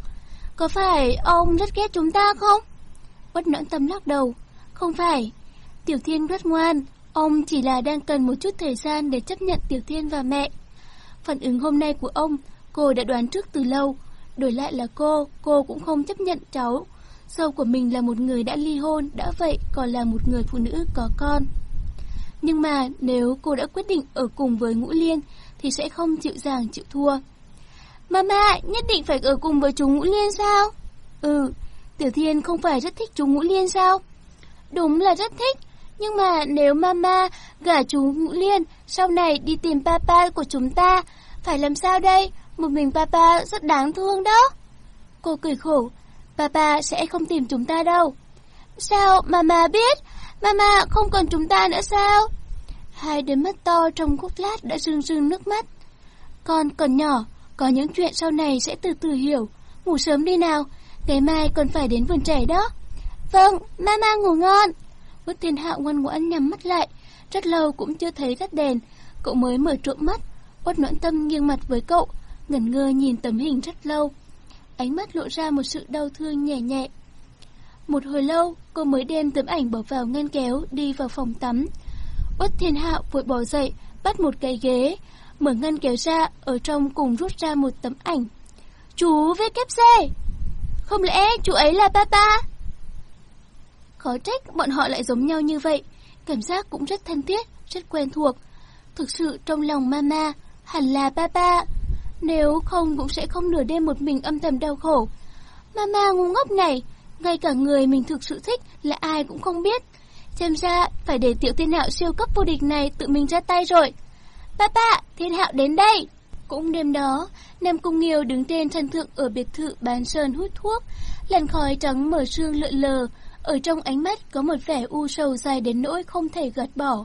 Có phải ông rất ghét chúng ta không?" Uất Noãn Tâm lắc đầu. Không phải, Tiểu Thiên rất ngoan, ông chỉ là đang cần một chút thời gian để chấp nhận Tiểu Thiên và mẹ. Phản ứng hôm nay của ông, cô đã đoán trước từ lâu, đổi lại là cô, cô cũng không chấp nhận cháu. Dâu của mình là một người đã ly hôn, đã vậy còn là một người phụ nữ có con. Nhưng mà nếu cô đã quyết định ở cùng với Ngũ Liên thì sẽ không chịu dàng chịu thua. Mama, nhất định phải ở cùng với chú Ngũ Liên sao? Ừ, Tiểu Thiên không phải rất thích chú Ngũ Liên sao? Đúng là rất thích, nhưng mà nếu mama gả chú Ngũ Liên sau này đi tìm papa của chúng ta, phải làm sao đây? Một mình papa rất đáng thương đó. Cô cười khổ, papa sẽ không tìm chúng ta đâu. Sao mama biết? Mama không còn chúng ta nữa sao? Hai đứa mắt to trong khúc lát đã rưng rưng nước mắt. Con còn nhỏ, có những chuyện sau này sẽ từ từ hiểu. Ngủ sớm đi nào, ngày mai còn phải đến vườn trẻ đó. Vâng, mama ngủ ngon. Út Thiên Hạo ngoan ngoãn nhắm mắt lại, rất lâu cũng chưa thấy tắt đèn, cậu mới mở trộm mắt. Út Noãn Tâm nghiêng mặt với cậu, ngẩn ngơ nhìn tấm hình rất lâu. Ánh mắt lộ ra một sự đau thương nhẹ nhẹ. Một hồi lâu, cô mới đem tấm ảnh bỏ vào ngăn kéo, đi vào phòng tắm. Uất Thiên Hạo vội bỏ dậy, bắt một cái ghế, mở ngăn kéo ra, ở trong cùng rút ra một tấm ảnh. Chú VKC! Không lẽ chú ấy là papa? Khó trách bọn họ lại giống nhau như vậy, cảm giác cũng rất thân thiết, rất quen thuộc. Thực sự trong lòng mama, hẳn là papa. Nếu không cũng sẽ không nửa đêm một mình âm thầm đau khổ. Mama ngu ngốc này, ngay cả người mình thực sự thích là ai cũng không biết. Xem ra phải để tiểu thiên hạo siêu cấp vô địch này tự mình ra tay rồi. Papa, thiên hạo đến đây! Cũng đêm đó, Nam Cung Nghiêu đứng trên sân thượng ở biệt thự bán sơn hút thuốc, làn khói trắng mở sương lượn lờ, ở trong ánh mắt có một vẻ u sầu dài đến nỗi không thể gạt bỏ.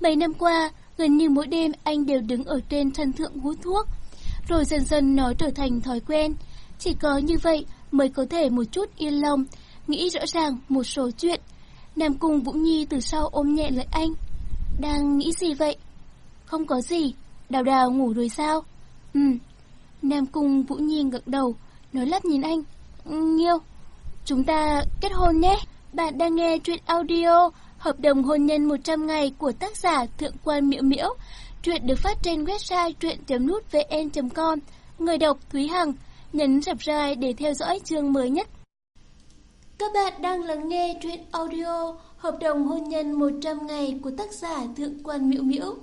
Mấy năm qua, gần như mỗi đêm anh đều đứng ở trên sân thượng hút thuốc, rồi dần dần nó trở thành thói quen. Chỉ có như vậy mới có thể một chút yên lòng, nghĩ rõ ràng một số chuyện. Nam Cung Vũ Nhi từ sau ôm nhẹ lại anh. Đang nghĩ gì vậy? Không có gì. Đào đào ngủ rồi sao? Ừ. Nam Cung Vũ Nhi gật đầu, nói lắp nhìn anh. Ừ, Nghiêu, chúng ta kết hôn nhé. Bạn đang nghe truyện audio Hợp đồng hôn nhân 100 ngày của tác giả Thượng quan Miễu Miễu. Truyện được phát trên website truyện.mútvn.com. Người đọc Thúy Hằng. Nhấn subscribe để theo dõi chương mới nhất. Các bạn đang lắng nghe truyện audio Hợp đồng hôn nhân 100 ngày của tác giả Thượng quan Miễu Miễu.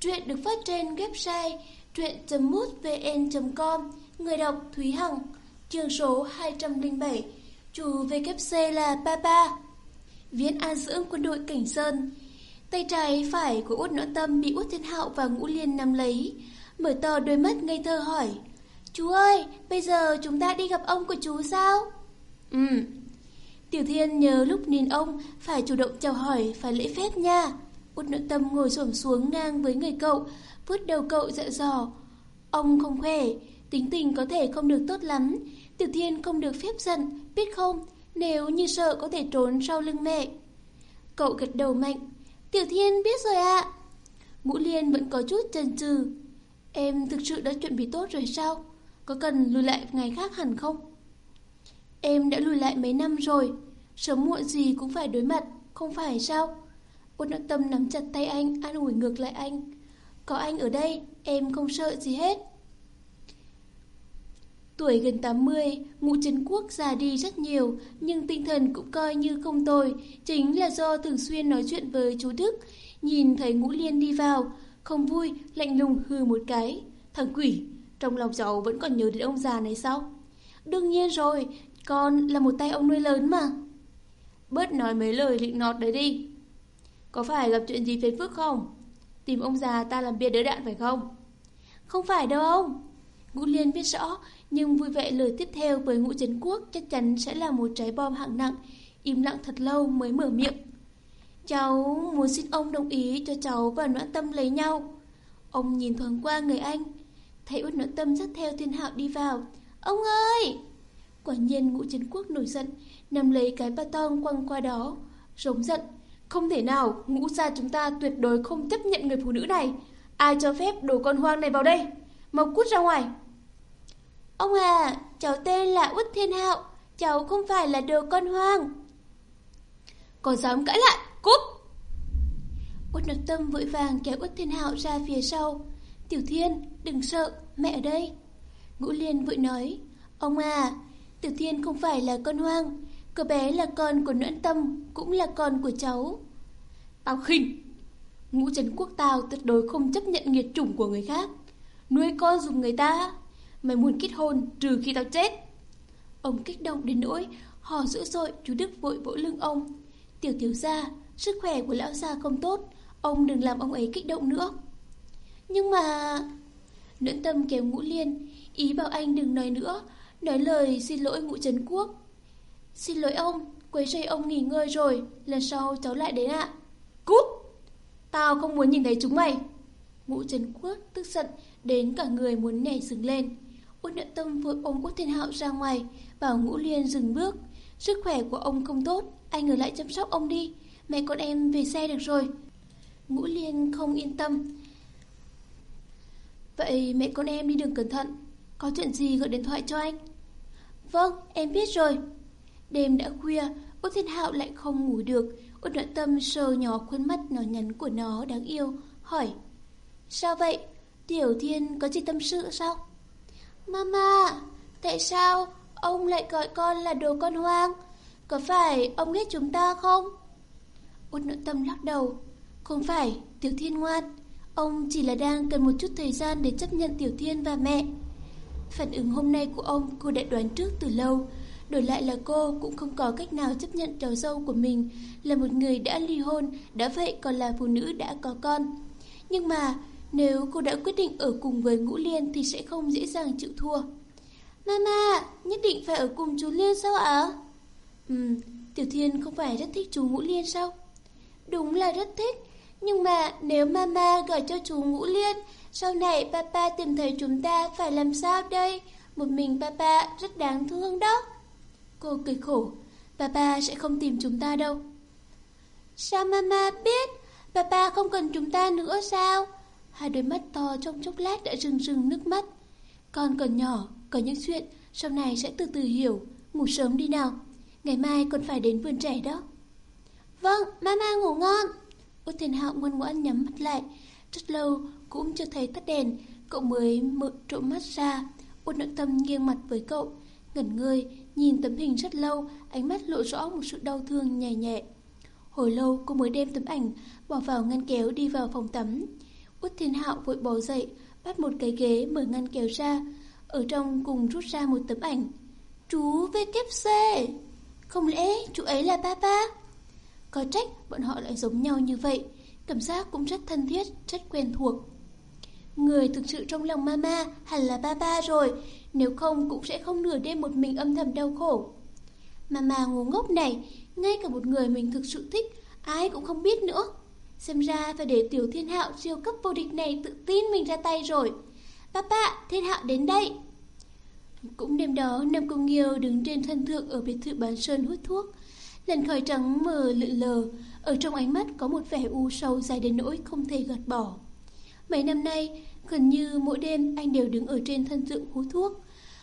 Truyện được phát trên website truyện.mútvn.com. Người đọc Thúy Hằng. Chương số 207. Chủ VKC là Papa. Viễn An dưỡng quân đội Cảnh Sơn. Tay trái phải của Út Nõ Tâm bị Út Thiên Hạo và Ngũ Liên nắm lấy. Mở to đôi mắt ngây thơ hỏi. Chú ơi, bây giờ chúng ta đi gặp ông của chú sao? Ừ. Tiểu Thiên nhớ lúc nhìn ông phải chủ động chào hỏi, phải lễ phép nha. Út Nõ Tâm ngồi xổm xuống ngang với người cậu, vuốt đầu cậu dặn dò. Ông không khỏe, tính tình có thể không được tốt lắm. Tiểu Thiên không được phép giận, biết không? Nếu như sợ có thể trốn sau lưng mẹ. Cậu gật đầu mạnh. Tiểu Thiên biết rồi ạ. Ngũ Liên vẫn có chút chần chừ. Em thực sự đã chuẩn bị tốt rồi sao? Có cần lùi lại ngày khác hẳn không? Em đã lùi lại mấy năm rồi. Sớm muộn gì cũng phải đối mặt, không phải sao? Ôn Đắc tâm nắm chặt tay anh, an ủi ngược lại anh. Có anh ở đây, em không sợ gì hết. Tuổi gần 80, ngũ Trấn Quốc già đi rất nhiều, nhưng tinh thần cũng coi như không tồi, chính là do thường xuyên nói chuyện với chú Đức. Nhìn thấy ngũ liên đi vào, không vui, lạnh lùng hư một cái. Thằng quỷ, trong lòng cháu vẫn còn nhớ đến ông già này sao? Đương nhiên rồi, con là một tay ông nuôi lớn mà. Bớt nói mấy lời lịnh nọt đấy đi. Có phải gặp chuyện gì phiền phức không? Tìm ông già ta làm bia đỡ đạn phải không? Không phải đâu ông. Ngũ Liên biết rõ, nhưng vui vẻ lời tiếp theo với Ngũ Trấn Quốc chắc chắn sẽ là một trái bom hạng nặng, im lặng thật lâu mới mở miệng. Cháu muốn xin ông đồng ý cho cháu và Noãn Tâm lấy nhau. Ông nhìn thoáng qua người anh, thấy Út Noãn Tâm dắt theo Thiên Hạo đi vào. Ông ơi! Quả nhiên Ngũ Trấn Quốc nổi giận, nằm lấy cái ba tong quăng qua đó, rống giận. Không thể nào, ngũ gia chúng ta tuyệt đối không chấp nhận người phụ nữ này. Ai cho phép đồ con hoang này vào đây? Mau cút ra ngoài! Ông à, cháu tên là Út Thiên Hạo, cháu không phải là đồ con hoang. Còn dám cãi lại, cút! Út Nhật Tâm vội vàng kéo Út Thiên Hạo ra phía sau. Tiểu Thiên, đừng sợ, mẹ ở đây. Ngũ Liên vội nói, ông à, Tiểu Thiên không phải là con hoang, cậu bé là con của Nguyễn Tâm, cũng là con của cháu. Tao khinh! Ngũ Trần Quốc tao tuyệt đối không chấp nhận nghiệt chủng của người khác. Nuôi con dùng người ta. Mày muốn kết hôn trừ khi tao chết. Ông kích động đến nỗi, hò dữ dội, chú Đức vội vỗ lưng ông. Tiểu tiểu gia, sức khỏe của lão gia không tốt, ông đừng làm ông ấy kích động nữa. Nhưng mà... Nguyễn tâm kéo ngũ liên, ý bảo anh đừng nói nữa, nói lời xin lỗi ngũ trấn quốc. Xin lỗi ông, quấy rầy ông nghỉ ngơi rồi, lần sau cháu lại đến ạ. Cút! Tao không muốn nhìn thấy chúng mày. Ngũ trấn quốc tức giận, đến cả người muốn nhảy dựng lên. Uất Nợ Tâm vội ôm quốc Thiên Hạo ra ngoài, bảo Ngũ Liên dừng bước. Sức khỏe của ông không tốt, anh ở lại chăm sóc ông đi. Mẹ con em về xe được rồi. Ngũ Liên không yên tâm. Vậy mẹ con em đi đường cẩn thận. Có chuyện gì gọi điện thoại cho anh? Vâng, em biết rồi. Đêm đã khuya, quốc Thiên Hạo lại không ngủ được. Uất Nợ Tâm sờ nhỏ khuôn mắt nhỏ nhắn của nó đáng yêu, hỏi. Sao vậy? Tiểu Thiên có gì tâm sự sao? Mama, tại sao ông lại gọi con là đồ con hoang? Có phải ông ghét chúng ta không? Út nội tâm lắc đầu. Không phải, Tiểu Thiên ngoan. Ông chỉ là đang cần một chút thời gian để chấp nhận Tiểu Thiên và mẹ. Phản ứng hôm nay của ông cô đã đoán trước từ lâu. Đổi lại là cô cũng không có cách nào chấp nhận cháu dâu của mình là một người đã ly hôn, đã vậy còn là phụ nữ đã có con. Nhưng mà nếu cô đã quyết định ở cùng với Ngũ Liên thì sẽ không dễ dàng chịu thua. Mama, nhất định phải ở cùng chú Liên sao ạ? Ừm, Tiểu Thiên không phải rất thích chú Ngũ Liên sao? Đúng là rất thích, nhưng mà nếu mama gọi cho chú Ngũ Liên, sau này papa tìm thấy chúng ta phải làm sao đây? Một mình papa rất đáng thương đó. Cô cười khổ, papa sẽ không tìm chúng ta đâu. Sao mama biết? Papa không cần chúng ta nữa sao? Hai đôi mắt to trong chốc lát đã rưng rưng nước mắt. Con còn nhỏ, có những chuyện sau này sẽ từ từ hiểu. Ngủ sớm đi nào. Ngày mai còn phải đến vườn trẻ đó. Vâng, mama ngủ ngon. Út Thiên Hạo ngoan ngoãn nhắm mắt lại. Rất lâu cũng chưa thấy tắt đèn, cậu mới mở trộm mắt ra. Út nội tâm nghiêng mặt với cậu, ngẩn người, nhìn tấm hình rất lâu, ánh mắt lộ rõ một sự đau thương nhẹ nhẹ. Hồi lâu cô mới đem tấm ảnh bỏ vào ngăn kéo đi vào phòng tắm. Út Thiên Hạo vội bò dậy, bắt một cái ghế mở ngăn kéo ra, ở trong cùng rút ra một tấm ảnh. Chú VKC! Không lẽ chú ấy là papa? Có trách bọn họ lại giống nhau như vậy, cảm giác cũng rất thân thiết, rất quen thuộc. Người thực sự trong lòng mama hẳn là papa rồi, nếu không cũng sẽ không nửa đêm một mình âm thầm đau khổ. Mama ngu ngốc này, ngay cả một người mình thực sự thích, ai cũng không biết nữa. Xem ra phải để tiểu thiên hạo siêu cấp vô địch này tự tin mình ra tay rồi. Papa, thiên hạo đến đây. Cũng đêm đó, Nam Công Nghiêu đứng trên thân thượng ở biệt thự bán sơn hút thuốc. Lần khói trắng mờ lượn lờ, ở trong ánh mắt có một vẻ u sâu dài đến nỗi không thể gạt bỏ. Mấy năm nay, gần như mỗi đêm anh đều đứng ở trên thân thượng hút thuốc,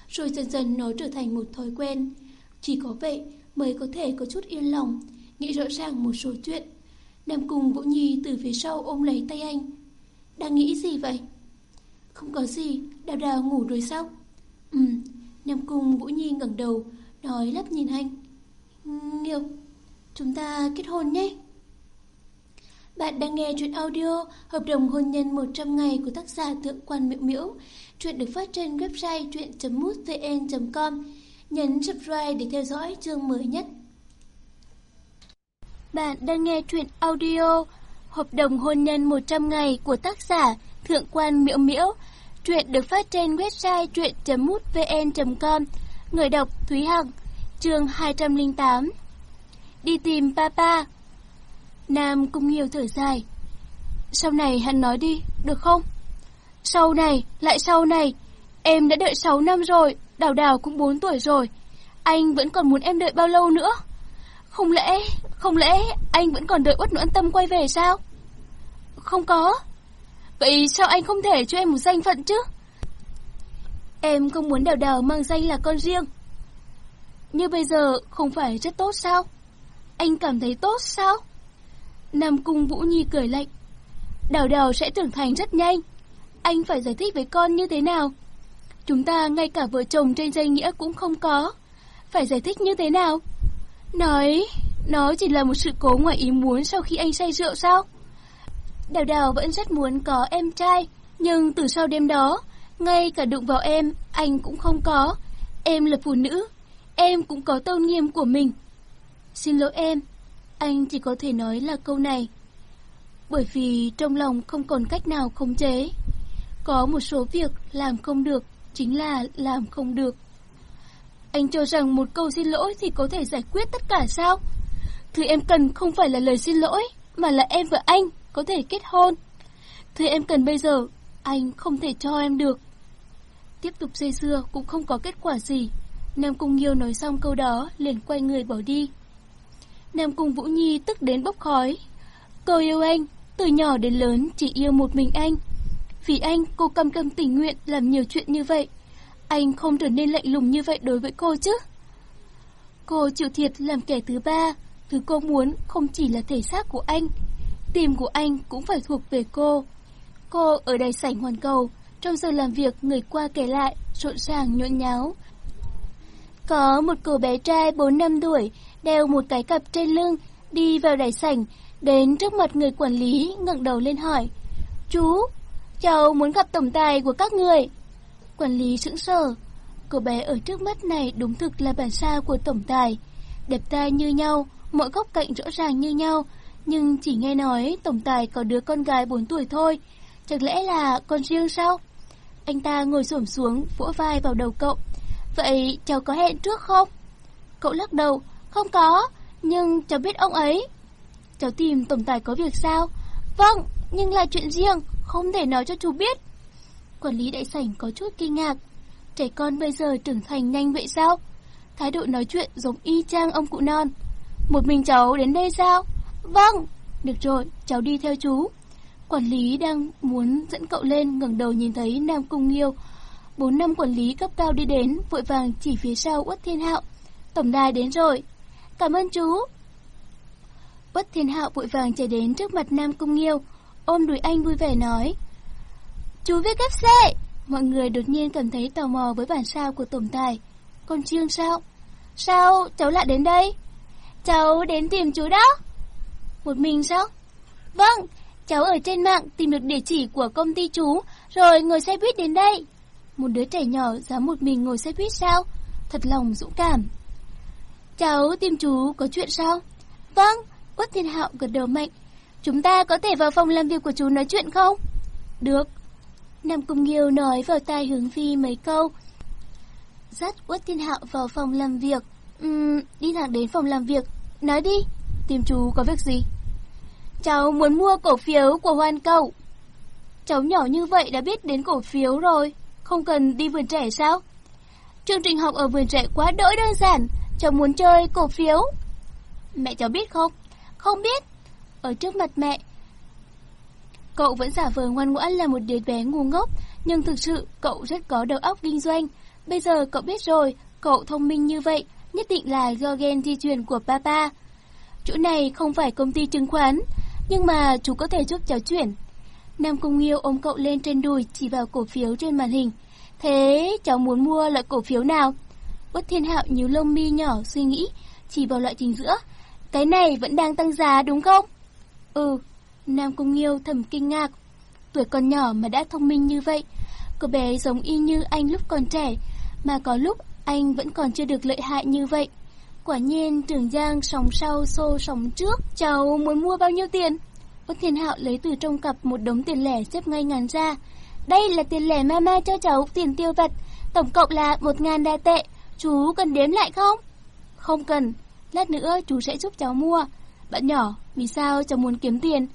rồi dần dần nó trở thành một thói quen. Chỉ có vậy mới có thể có chút yên lòng, nghĩ rõ ràng một số chuyện. Nam cung Vũ Nhi từ phía sau ôm lấy tay anh. Đang nghĩ gì vậy? Không có gì, đào đào ngủ rồi sao? Ừ, Nam Cung Vũ Nhi ngẩng đầu, nói lấp nhìn anh. Nghiêu, chúng ta kết hôn nhé. Bạn đang nghe chuyện audio Hợp đồng hôn nhân 100 ngày của tác giả Thượng quan Miễu Miễu. Chuyện được phát trên website chuyện.mútvn.com. Nhấn subscribe để theo dõi chương mới nhất. Bạn đang nghe truyện audio Hợp đồng hôn nhân 100 ngày của tác giả Thượng quan Miễu Miễu. truyện được phát trên website truyện.mútvn.com. Người đọc Thúy Hằng. Chương 208. Đi tìm papa. Nam cũng nhiều thở dài. Sau này hắn nói đi, được không? Sau này, lại sau này. Em đã đợi 6 năm rồi, Đào Đào cũng 4 tuổi rồi. Anh vẫn còn muốn em đợi bao lâu nữa? Không lẽ, không lẽ anh vẫn còn đợi Uất Noãn Tâm quay về sao? Không có. Vậy sao anh không thể cho em một danh phận chứ? Em không muốn Đào Đào mang danh là con riêng. Như bây giờ không phải rất tốt sao? Anh cảm thấy tốt sao? Nam Cung Vũ Nhi cười lạnh. Đào đào sẽ trưởng thành rất nhanh. Anh phải giải thích với con như thế nào? Chúng ta ngay cả vợ chồng trên danh nghĩa cũng không có. Phải giải thích như thế nào? Nói, nó chỉ là một sự cố ngoài ý muốn sau khi anh say rượu sao? Đào đào vẫn rất muốn có em trai, nhưng từ sau đêm đó, ngay cả đụng vào em, anh cũng không có. Em là phụ nữ, em cũng có tôn nghiêm của mình. Xin lỗi em, anh chỉ có thể nói là câu này. Bởi vì trong lòng không còn cách nào khống chế. Có một số việc làm không được, chính là làm không được. Anh cho rằng một câu xin lỗi thì có thể giải quyết tất cả sao? Thứ em cần không phải là lời xin lỗi, mà là em và anh có thể kết hôn. Thứ em cần bây giờ, anh không thể cho em được. Tiếp tục dây dưa cũng không có kết quả gì. Nam Cung Nghiêu nói xong câu đó, liền quay người bỏ đi. Nam Cung Vũ Nhi tức đến bốc khói. Cô yêu anh, từ nhỏ đến lớn chỉ yêu một mình anh. Vì anh, cô cam tâm tình nguyện làm nhiều chuyện như vậy. Anh không trở nên lạnh lùng như vậy đối với cô chứ. Cô chịu thiệt làm kẻ thứ ba. Thứ cô muốn không chỉ là thể xác của anh. Tim của anh cũng phải thuộc về cô. Cô ở đài sảnh hoàn cầu. Trong giờ làm việc, người qua kể lại, rộn ràng nhộn nháo. Có một cô bé trai 4 năm tuổi, đeo một cái cặp trên lưng, đi vào đài sảnh, đến trước mặt người quản lý, ngẩng đầu lên hỏi. Chú, cháu muốn gặp tổng tài của các người. Quản lý sững sờ. Cô bé ở trước mắt này đúng thực là bản sao của tổng tài. Đẹp tai như nhau, mỗi góc cạnh rõ ràng như nhau, nhưng chỉ nghe nói tổng tài có đứa con gái 4 tuổi thôi. Chẳng lẽ là con riêng sao? Anh ta ngồi xổm xuống, vỗ vai vào đầu cậu. Vậy cháu có hẹn trước không? Cậu lắc đầu, không có, nhưng cháu biết ông ấy. Cháu tìm tổng tài có việc sao? Vâng, nhưng là chuyện riêng, không thể nói cho chú biết. Quản lý đại sảnh có chút kinh ngạc. Trẻ con bây giờ trưởng thành nhanh vậy sao? Thái độ nói chuyện giống y chang ông cụ non. Một mình cháu đến đây sao? Vâng. Được rồi, cháu đi theo chú. Quản lý đang muốn dẫn cậu lên ngẩng đầu nhìn thấy Nam Cung Nghiêu. Bốn năm quản lý cấp cao đi đến, vội vàng chỉ phía sau Uất Thiên Hạo. Tổng đài đến rồi. Cảm ơn chú. Uất Thiên Hạo vội vàng chạy đến trước mặt Nam Cung Nghiêu, ôm đùi anh vui vẻ nói. Chú viết gấp xe. Mọi người đột nhiên cảm thấy tò mò với bản sao của tổng tài. Con Trương sao? Sao cháu lại đến đây? Cháu đến tìm chú đó. Một mình sao? Vâng, cháu ở trên mạng tìm được địa chỉ của công ty chú, rồi ngồi xe buýt đến đây. Một đứa trẻ nhỏ dám một mình ngồi xe buýt sao? Thật lòng dũng cảm. Cháu tìm chú có chuyện sao? Vâng, Quất Thiên Hạo gật đầu mạnh. Chúng ta có thể vào phòng làm việc của chú nói chuyện không? Được. Nam Cung Nghiêu nói vào tai hướng phi mấy câu. Dắt Uất Thiên Hạo vào phòng làm việc. Uhm, đi thẳng đến phòng làm việc. Nói đi, tìm chú có việc gì? Cháu muốn mua cổ phiếu của Hoan Cậu. Cháu nhỏ như vậy đã biết đến cổ phiếu rồi, không cần đi vườn trẻ sao? Chương trình học ở vườn trẻ quá đỗi đơn giản, cháu muốn chơi cổ phiếu. Mẹ cháu biết không? Không biết. Ở trước mặt mẹ, cậu vẫn giả vờ ngoan ngoãn là một đứa bé ngu ngốc, nhưng thực sự cậu rất có đầu óc kinh doanh. Bây giờ cậu biết rồi, cậu thông minh như vậy, nhất định là do gen di truyền của papa. Chỗ này không phải công ty chứng khoán, nhưng mà chú có thể giúp cháu chuyển. Nam công Nghiêu ôm cậu lên trên đùi chỉ vào cổ phiếu trên màn hình. Thế cháu muốn mua loại cổ phiếu nào? Bất Thiên Hạo nhíu lông mi nhỏ suy nghĩ, chỉ vào loại trình giữa. Cái này vẫn đang tăng giá đúng không? Ừ, Nam Cung Nghiêu thầm kinh ngạc. Tuổi còn nhỏ mà đã thông minh như vậy. Cô bé giống y như anh lúc còn trẻ, mà có lúc anh vẫn còn chưa được lợi hại như vậy. Quả nhiên Trường Giang sóng sau xô sóng trước, cháu muốn mua bao nhiêu tiền? Út Thiên Hạo lấy từ trong cặp một đống tiền lẻ xếp ngay ngắn ra. Đây là tiền lẻ mama cho cháu tiền tiêu vặt, tổng cộng là một ngàn đa tệ, chú cần đếm lại không? Không cần, lát nữa chú sẽ giúp cháu mua. Bạn nhỏ, vì sao cháu muốn kiếm tiền?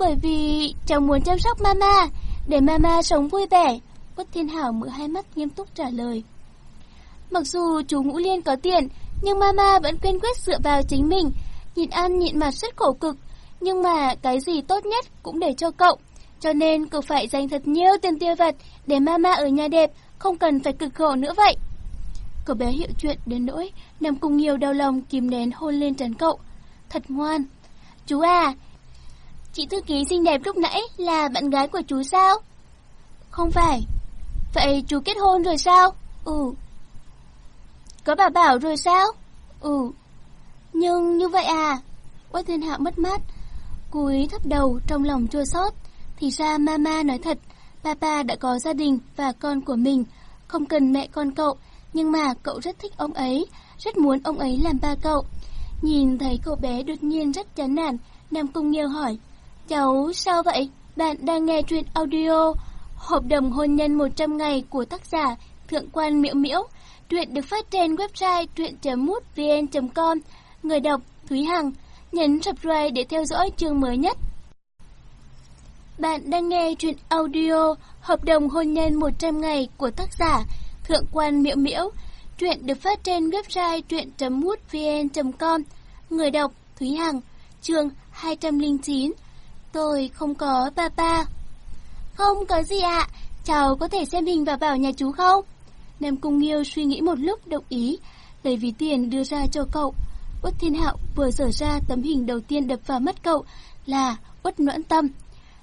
Bởi vì cháu muốn chăm sóc mama, để mama sống vui vẻ. Quất Thiên Hảo mở hai mắt nghiêm túc trả lời. Mặc dù chú Ngũ Liên có tiền, nhưng mama vẫn quyên quyết dựa vào chính mình, nhịn ăn nhịn mặt rất khổ cực. Nhưng mà cái gì tốt nhất cũng để cho cậu. Cho nên cậu phải dành thật nhiều tiền tiêu vật để mama ở nhà đẹp, không cần phải cực khổ nữa vậy. Cậu bé hiểu chuyện đến nỗi, nằm cùng nhiều đau lòng kìm nén hôn lên trán cậu. Thật ngoan. Chú à, chị thư ký xinh đẹp lúc nãy là bạn gái của chú sao? Không phải. Vậy chú kết hôn rồi sao? Ừ. Có bà bảo rồi sao? Ừ. Nhưng như vậy à? Quách thiên hạ mất mát. Cúi thấp đầu trong lòng chua xót. Thì ra mama nói thật, papa đã có gia đình và con của mình, không cần mẹ con cậu, nhưng mà cậu rất thích ông ấy, rất muốn ông ấy làm ba cậu. Nhìn thấy cậu bé đột nhiên rất chán nản, Nam Cung Nghiêu hỏi, Cháu, sao vậy? Bạn đang nghe truyện audio Hợp đồng hôn nhân 100 ngày của tác giả Thượng quan Miễu Miễu. Truyện được phát trên website truyện.mútvn.com. Người đọc Thúy Hằng. Nhấn subscribe để theo dõi chương mới nhất. Bạn đang nghe truyện audio Hợp đồng hôn nhân 100 ngày của tác giả Thượng quan Miễu Miễu. Truyện được phát trên website truyện.mútvn.com. Người đọc Thúy Hằng. Chương 209. Tôi không có papa. Không có gì ạ, cháu có thể xem hình và vào nhà chú không? Nam Cung Nghiêu suy nghĩ một lúc đồng ý, lấy ví tiền đưa ra cho cậu. Uất Thiên Hạo vừa dở ra tấm hình đầu tiên đập vào mắt cậu là Uất Noãn Tâm.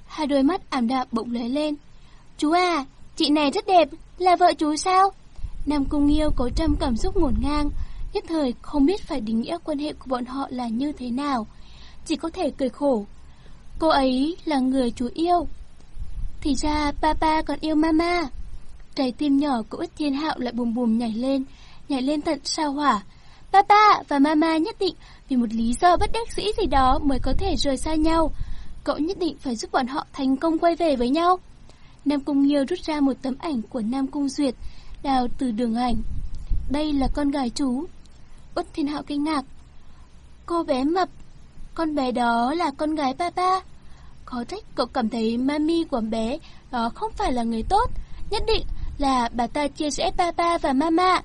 Hai đôi mắt ảm đạm bỗng lóe lên. Chú à, chị này rất đẹp, là vợ chú sao? Nam Cung Nghiêu có trăm cảm xúc ngổn ngang, nhất thời không biết phải định nghĩa quan hệ của bọn họ là như thế nào. Chỉ có thể cười khổ. Cô ấy là người chú yêu. Thì ra papa còn yêu mama. trái tim nhỏ của Út Thiên Hạo lại bùm bùm nhảy lên, nhảy lên tận sao hỏa. Papa và Mama nhất định vì một lý do bất đắc dĩ gì đó mới có thể rời xa nhau. Cậu nhất định phải giúp bọn họ thành công quay về với nhau. Nam Cung Nghiêu rút ra một tấm ảnh của Nam Cung Duyệt, đào từ đường ảnh. Đây là con gái chú. Út Thiên Hạo kinh ngạc. Cô bé mập, con bé đó là con gái papa. Có trách cậu cảm thấy mami của bé đó không phải là người tốt. Nhất định là bà ta chia rẽ papa và mama.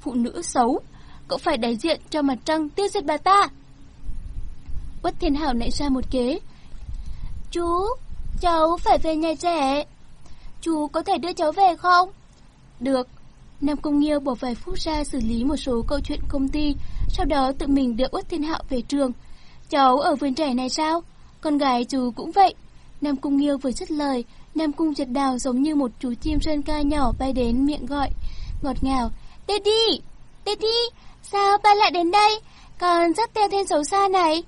Phụ nữ xấu, cậu phải đại diện cho mặt trăng tiêu diệt bà ta. Quất Thiên Hảo nảy ra một kế. Chú, cháu phải về nhà trẻ. Chú có thể đưa cháu về không? Được. Nam Công Nghiêu bỏ vài phút ra xử lý một số câu chuyện công ty, sau đó tự mình đưa Uất Thiên Hạo về trường. Cháu ở vườn trẻ này sao? Con gái chú cũng vậy. Nam Cung Nghiêu vừa dứt lời, Nam Cung giật đào giống như một chú chim sơn ca nhỏ bay đến miệng gọi, ngọt ngào. Daddy! Daddy! Sao ba lại đến đây? Còn dắt theo tên xấu xa này.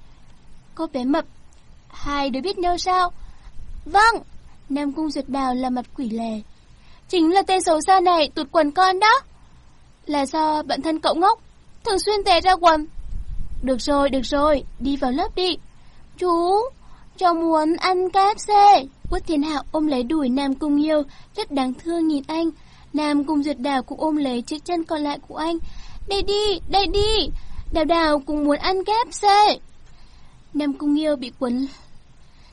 Cô bé mập. Hai đứa biết nhau sao? Vâng! Nam Cung giật đào là mặt quỷ lè. Chính là tên xấu xa này tụt quần con đó. Là do bản thân cậu ngốc, thường xuyên tè ra quần. Được rồi, được rồi, đi vào lớp đi. Chú, cháu muốn ăn KFC. Quất Thiên Hạo ôm lấy đuổi Nam Cung Nghiêu, rất đáng thương nhìn anh. Nam Cung Duyệt Đào cũng ôm lấy chiếc chân còn lại của anh. Đây đi, đây đi, Đào Đào cũng muốn ăn KFC. Nam Cung Nghiêu bị quấn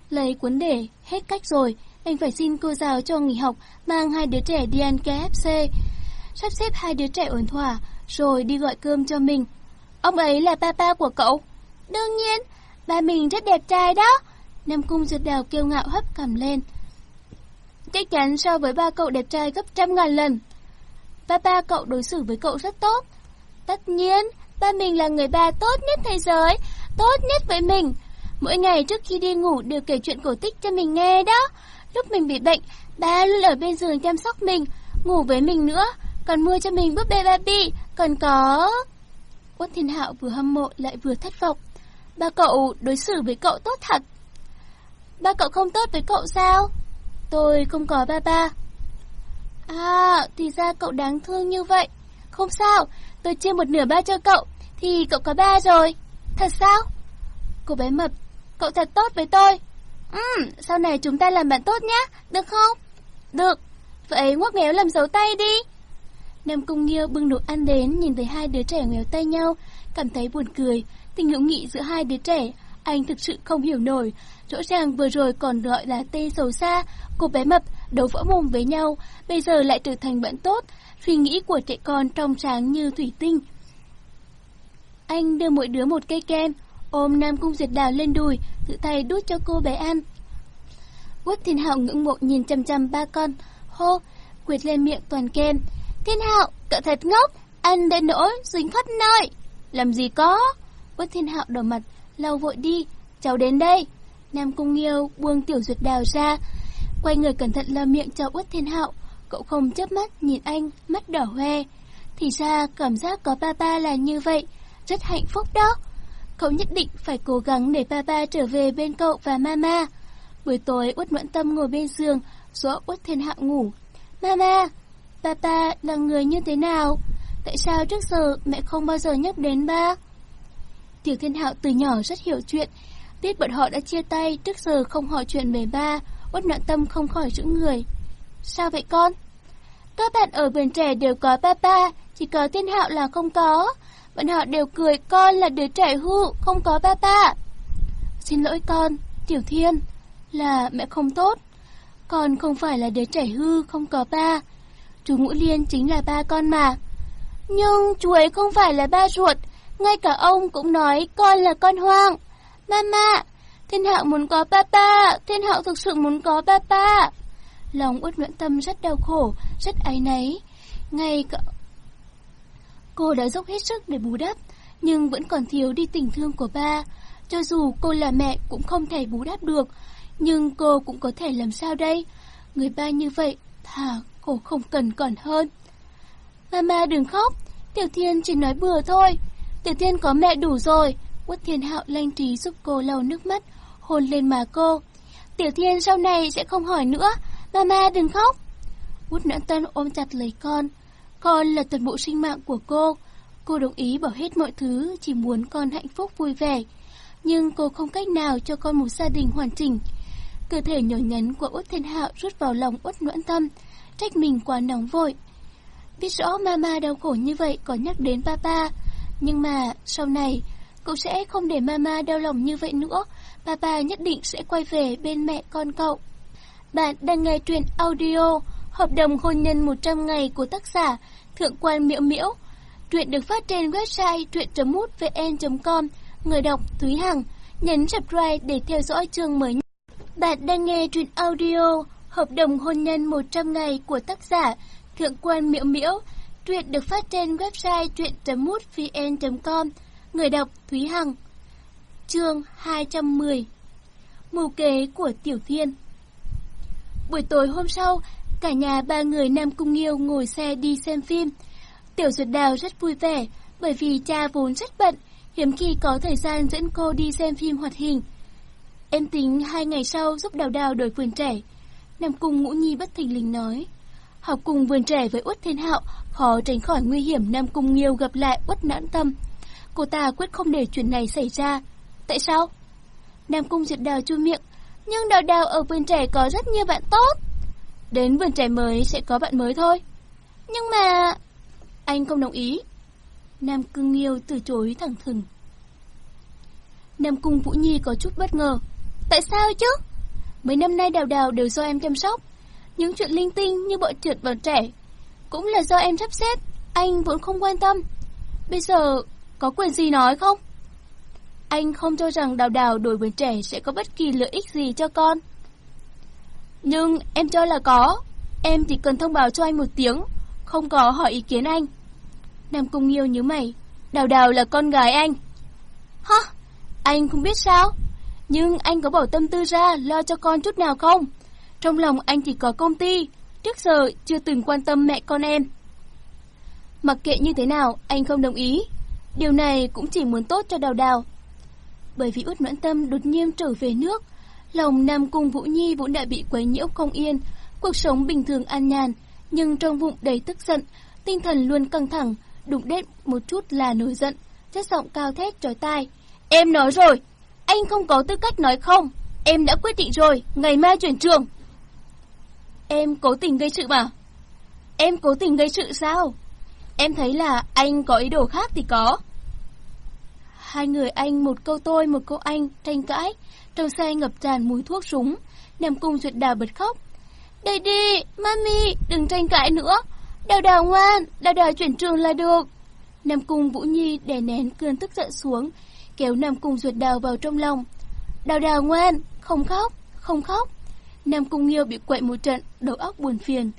lấy cuốn để hết cách rồi, anh phải xin cô giáo cho nghỉ học, mang hai đứa trẻ đi ăn KFC. Sắp xếp hai đứa trẻ ổn thỏa, rồi đi gọi cơm cho mình. Ông ấy là papa của cậu. Đương nhiên, ba mình rất đẹp trai đó. Nam Cung Duyệt Đào kiêu ngạo hấp cầm lên. Chắc chắn so với ba cậu đẹp trai gấp trăm ngàn lần. Papa cậu đối xử với cậu rất tốt. Tất nhiên, ba mình là người ba tốt nhất thế giới, tốt nhất với mình. Mỗi ngày trước khi đi ngủ đều kể chuyện cổ tích cho mình nghe đó. Lúc mình bị bệnh, ba luôn ở bên giường chăm sóc mình, ngủ với mình nữa, còn mua cho mình búp bê Barbie, còn có... Quân Thiên Hạo vừa hâm mộ lại vừa thất vọng. Ba cậu đối xử với cậu tốt thật. Ba cậu không tốt với cậu sao? Tôi không có ba ba. À, thì ra cậu đáng thương như vậy. Không sao, tôi chia một nửa ba cho cậu, thì cậu có ba rồi. Thật sao? Cô bé mập, cậu thật tốt với tôi. Ừ, sau này chúng ta làm bạn tốt nhé, được không? Được, vậy ngoắc ngéo làm dấu tay đi. Nam Cung Nghiêu bưng đồ ăn đến, nhìn thấy hai đứa trẻ ngéo tay nhau, cảm thấy buồn cười. Tình hữu nghị giữa hai đứa trẻ, anh thực sự không hiểu nổi. Rõ ràng vừa rồi còn gọi là tê xấu xa, cô bé mập đấu võ mồm với nhau, bây giờ lại trở thành bạn tốt. Suy nghĩ của trẻ con trong sáng như thủy tinh. Anh đưa mỗi đứa một cây kem, ôm Nam Cung Diệt Đào lên đùi, tự tay đút cho cô bé ăn. Quất Thiên Hạo ngưỡng mộ nhìn chăm chăm ba con, hô, quyệt lên miệng toàn kem. Thiên Hạo, cậu thật ngốc, ăn đến nỗi dính khắp nơi. Làm gì có? Quất Thiên Hạo đỏ mặt, lau vội đi, cháu đến đây. Nam Cung Nghiêu buông tiểu duyệt đào ra, quay người cẩn thận lau miệng cho Quất Thiên Hạo. Cậu không chớp mắt nhìn anh, mắt đỏ hoe. Thì ra cảm giác có papa là như vậy, rất hạnh phúc đó. Cậu nhất định phải cố gắng để papa trở về bên cậu và mama. Buổi tối Uất Mẫn Tâm ngồi bên giường, dỗ Uất Thiên Hạo ngủ. Mama, Ba ba là người như thế nào? Tại sao trước giờ mẹ không bao giờ nhắc đến ba? Tiểu Thiên Hạo từ nhỏ rất hiểu chuyện, biết bọn họ đã chia tay, trước giờ không hỏi chuyện về ba, Uất nạn Tâm không khỏi giữ người. Sao vậy con? Các bạn ở vườn trẻ đều có ba ba, chỉ có Thiên Hạo là không có. Bọn họ đều cười con là đứa trẻ hư, không có ba ba. Xin lỗi con, Tiểu Thiên, là mẹ không tốt. Con không phải là đứa trẻ hư, không có ba. Chú Ngũ Liên chính là ba con mà. Nhưng chú ấy không phải là ba ruột, ngay cả ông cũng nói con là con hoang. Mama, Thiên Hạo muốn có papa, Thiên Hạo thực sự muốn có papa. Lòng uất nguyễn tâm rất đau khổ, rất áy náy. Ngay cả... Cô đã dốc hết sức để bù đắp, nhưng vẫn còn thiếu đi tình thương của ba. Cho dù cô là mẹ cũng không thể bù đắp được, nhưng cô cũng có thể làm sao đây? Người ba như vậy, thà cô không cần còn hơn. Mama đừng khóc, Tiểu Thiên chỉ nói bừa thôi. Tiểu Thiên có mẹ đủ rồi. Quất Thiên Hạo lanh trí giúp cô lau nước mắt, hôn lên má cô. Tiểu Thiên sau này sẽ không hỏi nữa. Mama đừng khóc. Út noãn tân ôm chặt lấy con. Con là toàn bộ sinh mạng của cô. Cô đồng ý bỏ hết mọi thứ, chỉ muốn con hạnh phúc vui vẻ. Nhưng cô không cách nào cho con một gia đình hoàn chỉnh. Cơ thể nhỏ nhắn của Út Thiên Hạo rút vào lòng Út Noãn Tâm, trách mình quá nóng vội. Biết rõ mama đau khổ như vậy còn nhắc đến papa, nhưng mà sau này cậu sẽ không để mama đau lòng như vậy nữa, papa nhất định sẽ quay về bên mẹ con cậu. Bạn đang nghe truyện audio Hợp đồng hôn nhân 100 ngày của tác giả Thượng quan Miễu Miễu. Truyện được phát trên website truyện.mútvn.com. Người đọc Thúy Hằng. Nhấn subscribe để theo dõi chương mới nhất. Bạn đang nghe truyện audio Hợp đồng hôn nhân 100 ngày của tác giả Thượng quan Miễu Miễu. Truyện được phát trên website truyện.mútvn.com. Người đọc Thúy Hằng. Chương 210 Mưu kế của Tiểu Thiên Buổi tối hôm sau, cả nhà ba người Nam Cung Nghiêu ngồi xe đi xem phim. Tiểu Duyệt Đào rất vui vẻ, bởi vì cha vốn rất bận, hiếm khi có thời gian dẫn cô đi xem phim hoạt hình. Em tính hai ngày sau giúp Đào Đào đổi vườn trẻ. Nam Cung Ngũ Nhi bất thình lình nói. Học cùng vườn trẻ với Uất Thiên Hạo, khó tránh khỏi nguy hiểm Nam Cung Nghiêu gặp lại Uất Nãn Tâm. Cô ta quyết không để chuyện này xảy ra. Tại sao? Nam Cung Diệp Đào chu miệng, nhưng đào đào ở vườn trẻ có rất nhiều bạn tốt. Đến vườn trẻ mới sẽ có bạn mới thôi. Nhưng mà... Anh không đồng ý. Nam Cung Nghiêu từ chối thẳng thừng. Nam Cung Vũ Nhi có chút bất ngờ. Tại sao chứ? Mấy năm nay đào đào đều do em chăm sóc. Những chuyện linh tinh như bọn trượt bọn trẻ cũng là do em sắp xếp. Anh vẫn không quan tâm. Bây giờ có quyền gì nói không? Anh không cho rằng đào đào đổi vườn trẻ sẽ có bất kỳ lợi ích gì cho con. Nhưng em cho là có. Em chỉ cần thông báo cho anh một tiếng, không có hỏi ý kiến anh. Nam Cung Nghiêu nhớ mày. Đào đào là con gái anh. Hả? Anh không biết sao? Nhưng anh có bỏ tâm tư ra lo cho con chút nào không? Trong lòng anh chỉ có công ty, trước giờ chưa từng quan tâm mẹ con em. Mặc kệ như thế nào, anh không đồng ý. Điều này cũng chỉ muốn tốt cho đào đào. Bởi vì út noãn tâm đột nhiên trở về nước, lòng Nam Cung Vũ Nhi vốn đã bị quấy nhiễu không yên, cuộc sống bình thường an nhàn, nhưng trong bụng đầy tức giận, tinh thần luôn căng thẳng, đụng đét một chút là nổi giận, chất giọng cao thét trói tai. Em nói rồi, anh không có tư cách nói không, em đã quyết định rồi, ngày mai chuyển trường. Em cố tình gây sự mà. Em cố tình gây sự sao? Em thấy là anh có ý đồ khác thì có. Hai người anh một câu tôi một câu anh tranh cãi, trong xe ngập tràn mùi thuốc súng, Nam Cung Duyệt Đào bật khóc. Đây đi, mami, đừng tranh cãi nữa. Đào đào ngoan, đào đào chuyển trường là được. Nam Cung Vũ Nhi đè nén cơn tức giận xuống, kéo Nam Cung ruột Đào vào trong lòng. Đào đào ngoan, không khóc, không khóc. Nam Cung Nghiêu bị quậy một trận, đầu óc buồn phiền.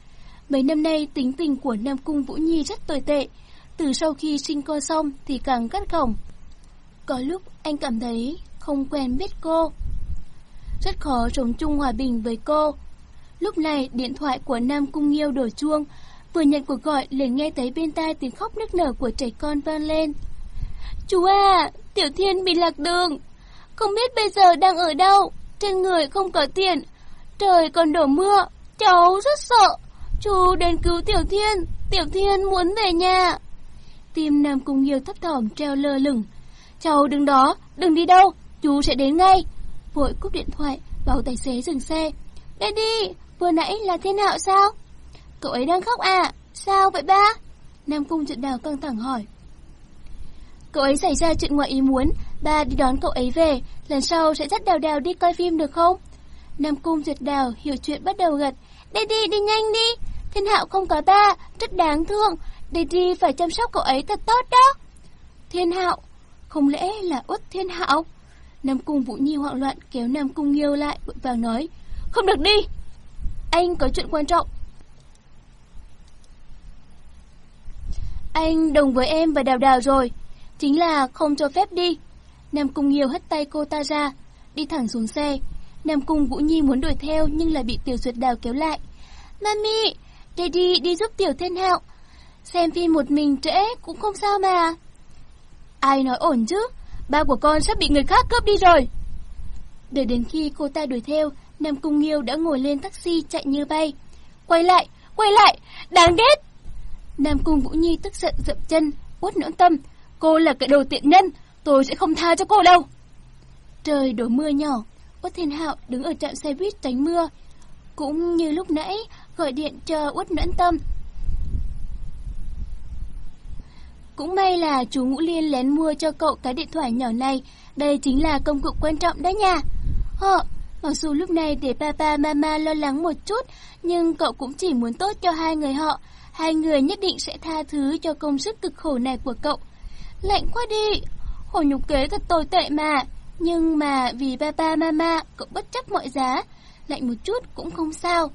Mấy năm nay tính tình của Nam Cung Vũ Nhi rất tồi tệ. Từ sau khi sinh con xong thì càng gắt gỏng. Có lúc anh cảm thấy không quen biết cô. Rất khó sống chung hòa bình với cô. Lúc này điện thoại của Nam Cung Nghiêu đổ chuông, vừa nhận cuộc gọi liền nghe thấy bên tai tiếng khóc nức nở của trẻ con vang lên. Chú à, Tiểu Thiên bị lạc đường. Không biết bây giờ đang ở đâu, trên người không có tiền. Trời còn đổ mưa, cháu rất sợ. Chú đến cứu Tiểu Thiên, Tiểu Thiên muốn về nhà. Tim Nam Cung Nghiêu thấp thỏm treo lơ lửng. Cháu đứng đó, đừng đi đâu, chú sẽ đến ngay. Vội cúp điện thoại, bảo tài xế dừng xe. Daddy, vừa nãy là thiên hạo sao? Cậu ấy đang khóc à? Sao vậy ba? Nam Cung chuyện đào căng thẳng hỏi. Cậu ấy xảy ra chuyện ngoại ý muốn, ba đi đón cậu ấy về, lần sau sẽ dắt đào đào đi coi phim được không? Nam Cung duyệt đào hiểu chuyện bắt đầu gật. Daddy đi nhanh đi, thiên hạo không có ba, rất đáng thương. Daddy phải chăm sóc cậu ấy thật tốt đó. Thiên hạo, không lẽ là út Thiên Hạo? Nam Cung Vũ Nhi hoảng loạn kéo Nam Cung Nghiêu lại vội vàng nói, không được đi. Anh có chuyện quan trọng. Anh đồng với em và Đào Đào rồi, chính là không cho phép đi. Nam Cung Nghiêu hất tay cô ta ra, đi thẳng xuống xe. Nam Cung Vũ Nhi muốn đuổi theo nhưng lại bị Tiểu Duyệt Đào kéo lại. Mami, Daddy đi giúp Tiểu Thiên Hạo. Xem phim một mình trễ cũng không sao mà. Ai nói ổn chứ? Ba của con sắp bị người khác cướp đi rồi. Đợi đến khi cô ta đuổi theo, Nam Cung Nghiêu đã ngồi lên taxi chạy như bay. Quay lại, quay lại, đáng ghét. Nam Cung Vũ Nhi tức giận dậm chân, uất nỗi tâm. Cô là cái đồ tiện nhân, tôi sẽ không tha cho cô đâu. Trời đổ mưa nhỏ, út Thiên Hạo đứng ở trạm xe buýt tránh mưa. Cũng như lúc nãy, gọi điện cho Út Nguyễn Tâm. Cũng may là chú Ngũ Liên lén mua cho cậu cái điện thoại nhỏ này, đây chính là công cụ quan trọng đấy nha. Họ, mặc dù lúc này để papa mama lo lắng một chút, nhưng cậu cũng chỉ muốn tốt cho hai người họ. Hai người nhất định sẽ tha thứ cho công sức cực khổ này của cậu. Lạnh quá đi, hồ nhục kế thật tồi tệ mà. Nhưng mà vì papa mama, cậu bất chấp mọi giá. Lạnh một chút cũng không sao.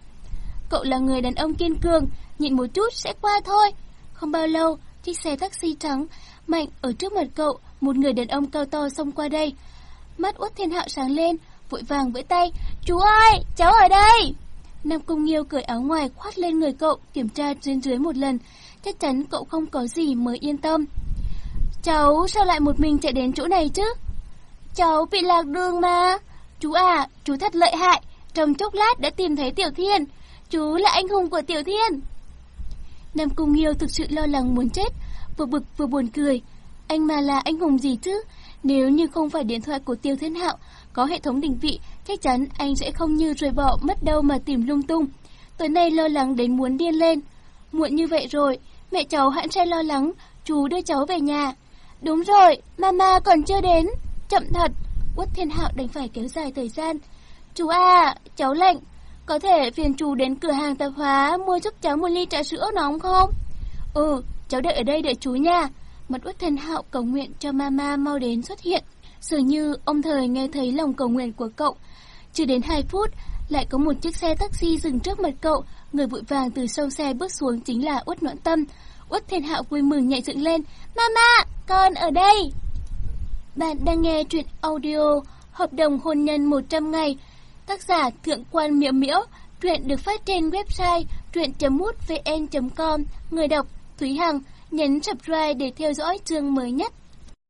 Cậu là người đàn ông kiên cường, nhịn một chút sẽ qua thôi. Không bao lâu, chiếc xe taxi trắng mạnh ở trước mặt cậu, một người đàn ông cao to xông qua đây. Mắt Uất Thiên Hạo sáng lên, vội vàng vẫy tay, "Chú ơi, cháu ở đây!" Nam Cung Nghiêu cởi áo ngoài khoát lên người cậu, kiểm tra trên dưới một lần, chắc chắn cậu không có gì mới yên tâm. "Cháu sao lại một mình chạy đến chỗ này chứ?" "Cháu bị lạc đường mà." "Chú à, chú thật lợi hại, trong chốc lát đã tìm thấy Tiểu Thiên, chú là anh hùng của Tiểu Thiên." Nam Cung Nghiêu thực sự lo lắng muốn chết, vừa bực vừa buồn cười. Anh mà là anh hùng gì chứ? Nếu như không phải điện thoại của Tiêu Thiên Hạo có hệ thống định vị, chắc chắn anh sẽ không như rời bỏ mất đâu mà tìm lung tung. Tối nay lo lắng đến muốn điên lên. Muộn như vậy rồi, mẹ cháu hãn xe lo lắng, chú đưa cháu về nhà. Đúng rồi, mama còn chưa đến. Chậm thật, Quất Thiên Hạo đành phải kéo dài thời gian. Chú à, cháu lệnh có thể phiền chú đến cửa hàng tạp hóa mua giúp cháu một ly trà sữa nóng không? Ừ, cháu đợi ở đây đợi chú nha. Mặt Uất thiên Hạo cầu nguyện cho mama mau đến xuất hiện. Dường như ông thời nghe thấy lòng cầu nguyện của cậu. Chưa đến 2 phút, lại có một chiếc xe taxi dừng trước mặt cậu. Người vội vàng từ sau xe bước xuống chính là Uất Noãn Tâm. Uất Thiên Hạo vui mừng nhảy dựng lên. Mama, con ở đây. Bạn đang nghe truyện audio Hợp đồng hôn nhân 100 ngày. Tác giả Thượng quan Miễu Miễu. Truyện được phát trên website truyện.mútvn.com. Người đọc Thúy Hằng. Nhấn subscribe để theo dõi chương mới nhất.